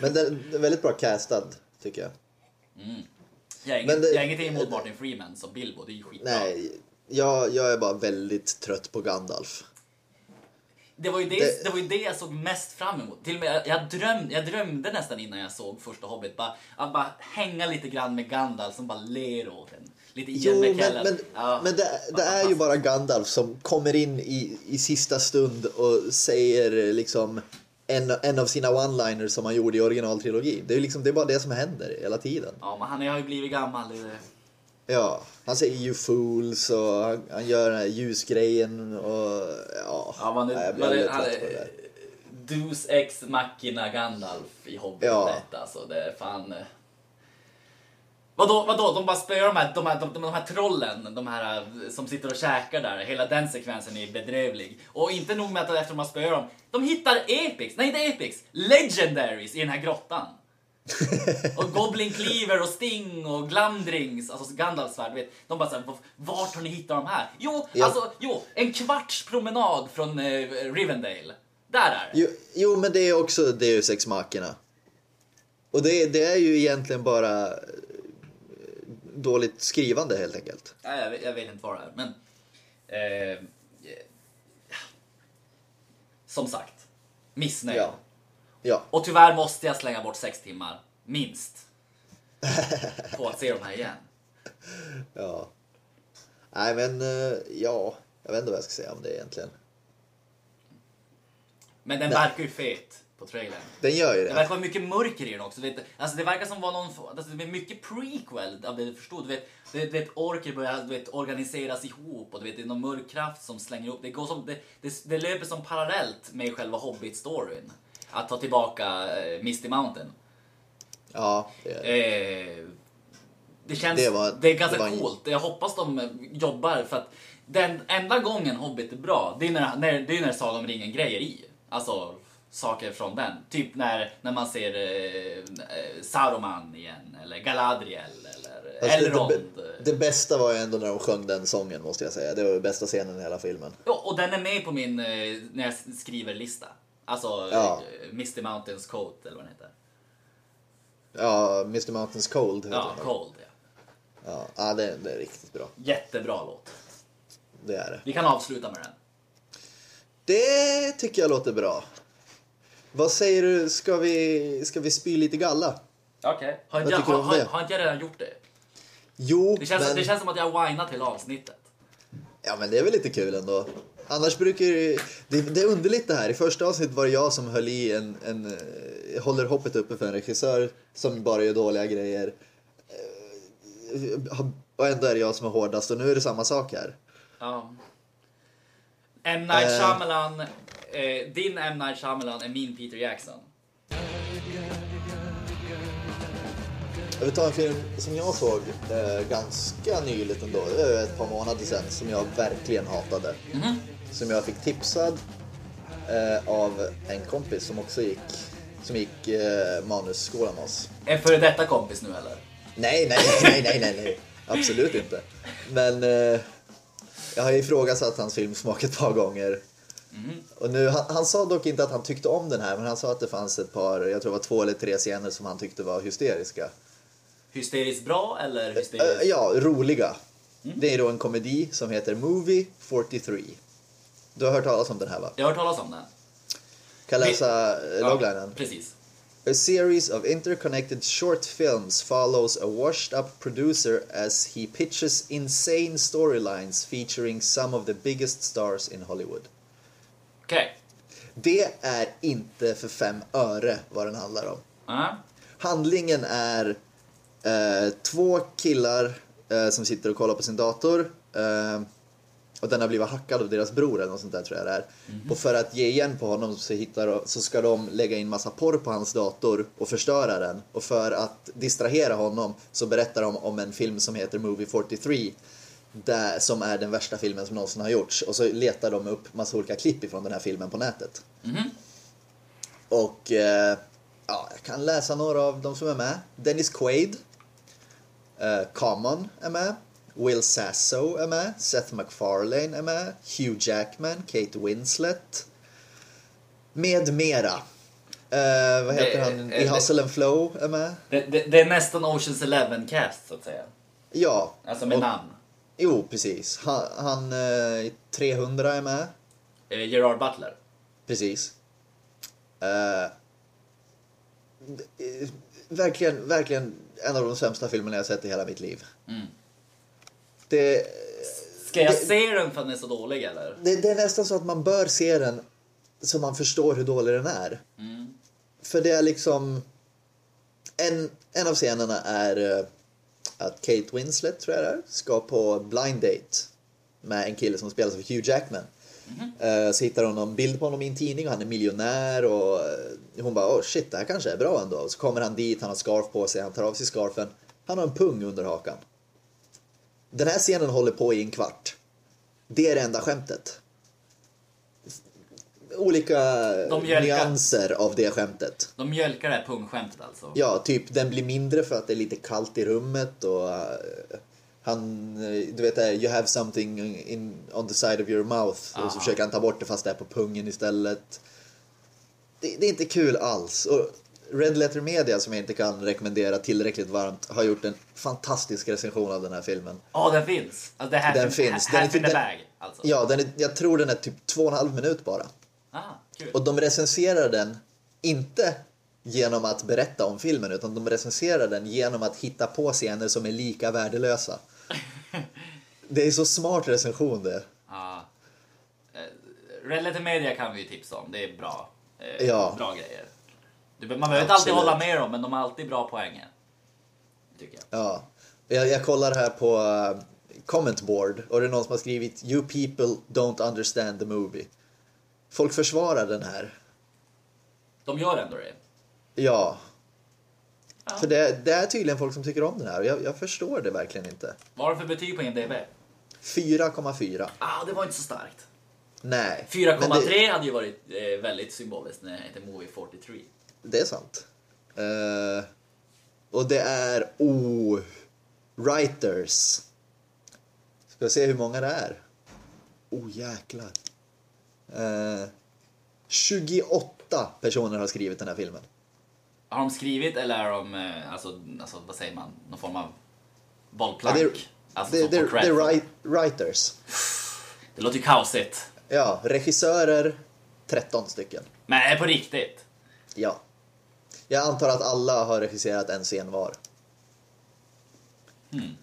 Men den är väldigt bra castad, tycker jag. Jag har inget, det- jag har ingenting emot Martin Freeman som Bilbo. Det är ju skitbra. Nej, jag, jag är bara väldigt trött på Gandalf. Det var, ju det, Det- det... var ju det jag såg mest fram emot. Till och med, jag, drömde, jag drömde nästan innan jag såg första Hobbit. Bara, att bara hänga lite grann med Gandalf som bara ler åt en. Lite Ian Jo, men, McKellen. men, Ja. men det, det är ju bara Gandalf som kommer in i, i sista stund och säger liksom en, en av sina one-liners som han gjorde i originaltrilogin. Det är, liksom, det är bara det som händer hela tiden. Ja, men han har ju blivit gammal. det det. Ja, han säger you fools och han, han gör den här ljusgrejen och ja, Ja, man, nej, jag blir man, väldigt trött på det där. Deus ex machina Gandalf i Hobbit Ja. 1, alltså. Det är fan... eh. Vadå, vadå? De bara spöar de här, de, här, de, de här trollen, de här eh, som sitter och käkar där. Hela den sekvensen är bedrövlig. Och inte nog med att efter de har spöat dem, de hittar epics, nej inte epics, legendaries i den här grottan. Och Goblin Cleaver och Sting och Glamdrings, alltså Gandalfs svärd, vet, de bara såhär, vart har ni hittat de här? Jo, Ja. alltså, jo, en kvarts promenad från eh, Rivendale. Där är det. Jo, jo, men det är också Deus Ex Machina. Och det, det är ju egentligen bara eh, dåligt skrivande helt enkelt. Nej, jag, vet, jag vet inte vad det är, men... Eh, ja. som sagt, missnöjd. Ja. Ja, Och tyvärr måste jag slänga bort sex timmar, minst, *laughs* på att se de här igen. ja. Nej men, eh, ja. Jag vet inte vad jag ska säga om det egentligen. Men den Nej. verkar ju fet på trailern. Den gör ju Det det. verkar vara mycket mörker i den också. Vet, alltså det verkar som vara någon, alltså det är mycket prequel av det du förstod. Du vet, du vet orker börjar du vet, organiseras ihop och du vet, det är någon mörk kraft som slänger upp. Det, går som, det, det, det löper som parallellt med själva Hobbit-storyn. Att ta tillbaka eh, Misty Mountain. Ja, det det. Eh, det känns, Det det, var- är ganska det var coolt. Jag hoppas de eh, jobbar för att den enda gången Hobbit är bra, det är när, när, det är när Sagan om ringen grejer i. Alltså saker från den. Typ när, när man ser eh, eh, Saruman igen, eller Galadriel, eller Alltså, det, Elrond. det, det bästa var ju ändå när de sjöng den sången måste jag säga. Det var den bästa scenen i hela filmen. Ja, och den är med på min, eh, när jag skriver lista. Alltså Ja. Misty Mountains Coat, eller vad den heter. Ja, Mr Mountains Cold heter Ja, den. Cold. Ja. Ja, det, det är riktigt bra. Jättebra låt. Det är det. Vi kan avsluta med den. Det tycker jag låter bra. Vad säger du, ska vi, ska vi spy lite galla? Okej. Har, Vad inte jag- har, har, har inte jag redan gjort det? Jo, Det känns, men, det känns som att jag har whinat till avsnittet. ja, men det är väl lite kul ändå. Annars brukar det, det, det är underligt det här. I första avsnittet var det jag som höll i en, en eh, håller hoppet uppe för en regissör som bara gör dåliga grejer. Eh, Och ändå är det jag som är hårdast och nu är det samma sak här. Ja. M. Night Eh. Shyamalan, eh, din M. Night Shyamalan är min Peter Jackson. Jag vill ta en film som jag såg eh, ganska nyligt ändå, ett par månader sedan, som jag verkligen hatade. Som jag fick tipsad eh, av en kompis som också gick, som gick eh, manusskolan med oss. En före detta kompis nu eller? Nej, nej, nej, nej, nej, nej. absolut inte. Men eh, jag har ifrågasatt hans filmsmak ett par gånger. Och nu, han, han sa dock inte att han tyckte om den här, men han sa att det fanns ett par, jag tror det var två eller tre scener som han tyckte var hysteriska. Hysteriskt bra eller Eh, hysteriskt... ja, roliga. Det är då en komedi som heter Movie 43. Du har hört talas om den här va? Jag har hört talas om den. Kan läsa eh, Ja, loglinen? Precis. A series of interconnected short films follows a washed up producer as he pitches insane storylines featuring some of the biggest stars in Hollywood. Okej. Det är inte för fem öre vad den handlar om. Ja. Handlingen är eh, två killar eh, som sitter och kollar på sin dator. Eh, och den har blivit hackad av deras bror eller något sånt där tror jag det är. Och för att ge igen på honom så, hittar, så ska de lägga in massa porr på hans dator och förstöra den. Och för att distrahera honom så berättar de om en film som heter Movie 43. Där, som är den värsta filmen som någonsin har gjorts. Och så letar de upp massa olika klipp ifrån den här filmen på nätet. Och eh, ja, jag kan läsa några av de som är med. Dennis Quaid. Eh, Common är med. Will Sasso är med. Seth MacFarlane är med. Hugh Jackman, Kate Winslet. Med mera. Eh, vad heter Det- han? I det- Hustle and Flow är med. Det, det, det är nästan Oceans Eleven cast så att säga. Ja. Alltså med Och- namn. Jo, precis. Han, han eh, i 300 är med. Eh, Gerard Butler. Precis. Eh, eh, verkligen, verkligen en av de sämsta filmerna jag sett i hela mitt liv. Mm. Det, Ska jag Det- se den för att den är så dålig eller? det, det är nästan så att man bör se den så man förstår hur dålig den är. Mm. För det är liksom... En, en av scenerna är eh, att Kate Winslet, tror jag det är, ska på blind date med en kille som spelas av Hugh Jackman. Eh, Så hittar hon någon bild på honom i en tidning och han är miljonär och eh, hon bara oh shit det här kanske är bra ändå. Och så kommer han dit, han har scarf på sig, han tar av sig scarfen. Han har en pung under hakan. Den här scenen håller på i en kvart. Det är det enda skämtet. Olika nyanser av det skämtet. De mjölkar det här pungskämtet alltså. Ja, typ den blir mindre för att det är lite kallt i rummet och eh, han, eh, du vet det här, you have something in, on the side of your mouth och så Aha. försöker han ta bort det fast det är på pungen istället. Det, det är inte kul alls. Och Red Letter Media som jag inte kan rekommendera tillräckligt varmt har gjort en fantastisk recension av den här filmen. Ja, den finns. Alltså det här Den finns. Den är typ the den- bag. Alltså. Ja, den är, jag tror den är typ två och en halv minut bara. Ah, kul. Och de recenserar den inte genom att berätta om filmen utan de recenserar den genom att hitta på scener som är lika värdelösa. *laughs* Det är så smart recension det. Ja. Eh, Red Letter Media kan vi ju tipsa om. Det är bra. Eh, Ja. Bra grejer. Man behöver inte alltid hålla med dem, men de har alltid bra poänger. Tycker jag. Ja. Jag, jag kollar här på uh, comment board och det är någon som har skrivit You people don't understand the movie. Folk försvarar den här. De gör ändå det. Ja. Ja. För det, det är tydligen folk som tycker om den här. Jag, jag förstår det verkligen inte. Vad har du för betyg på IMDB? 4,4. Ah, det var inte så starkt. Nej. 4,3 Men det- hade ju varit eh, väldigt symboliskt när det heter Movie 43. Det är sant. Eh, och det är... Oh, writers. Ska vi se hur många det är? Oh, jäklar. Eh, 28 personer har skrivit den här filmen. Har de skrivit eller är de, eh, alltså, alltså vad säger man, någon form av bollplank? Ja, det är, alltså det, det, det är writers. Det låter ju kaosigt. Ja, regissörer 13 stycken. Men på riktigt. Ja. Jag antar att alla har regisserat en scen var. Hmm.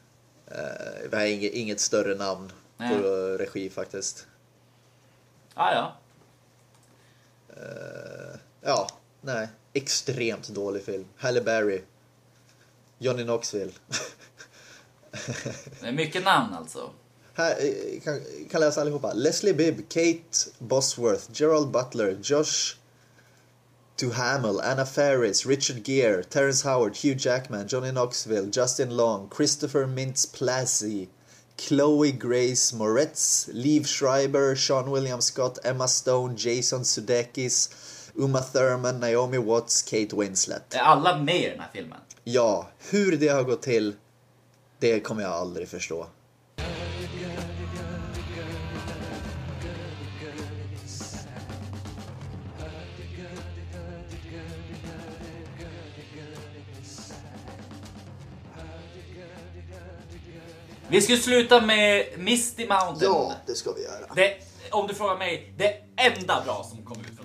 Eh, vi har inget, inget större namn på Nej. regi faktiskt. Ah, ja. Eh, ja, nej. Extremt dålig film. Halle Berry. Johnny Knoxville. Det är mycket namn alltså. Här, eh, kan, kan läsa allihopa. Leslie Bibb, Kate Bosworth, Gerald Butler, Josh Duhamel, Anna Faris, Richard Gere, Terrence Howard, Hugh Jackman, Johnny Knoxville, Justin Long, Christopher Mintz-Plasse, Chloe Grace Moretz, Liv Schreiber, Sean William Scott, Emma Stone, Jason Sudeikis, Uma Thurman, Naomi Watts, Kate Winslet. Är alla med i den här filmen? Ja, hur det har gått till, det kommer jag aldrig förstå. Vi ska sluta med Misty Mountain. Ja, det ska vi göra. Det, om du frågar mig, det enda bra som kom ut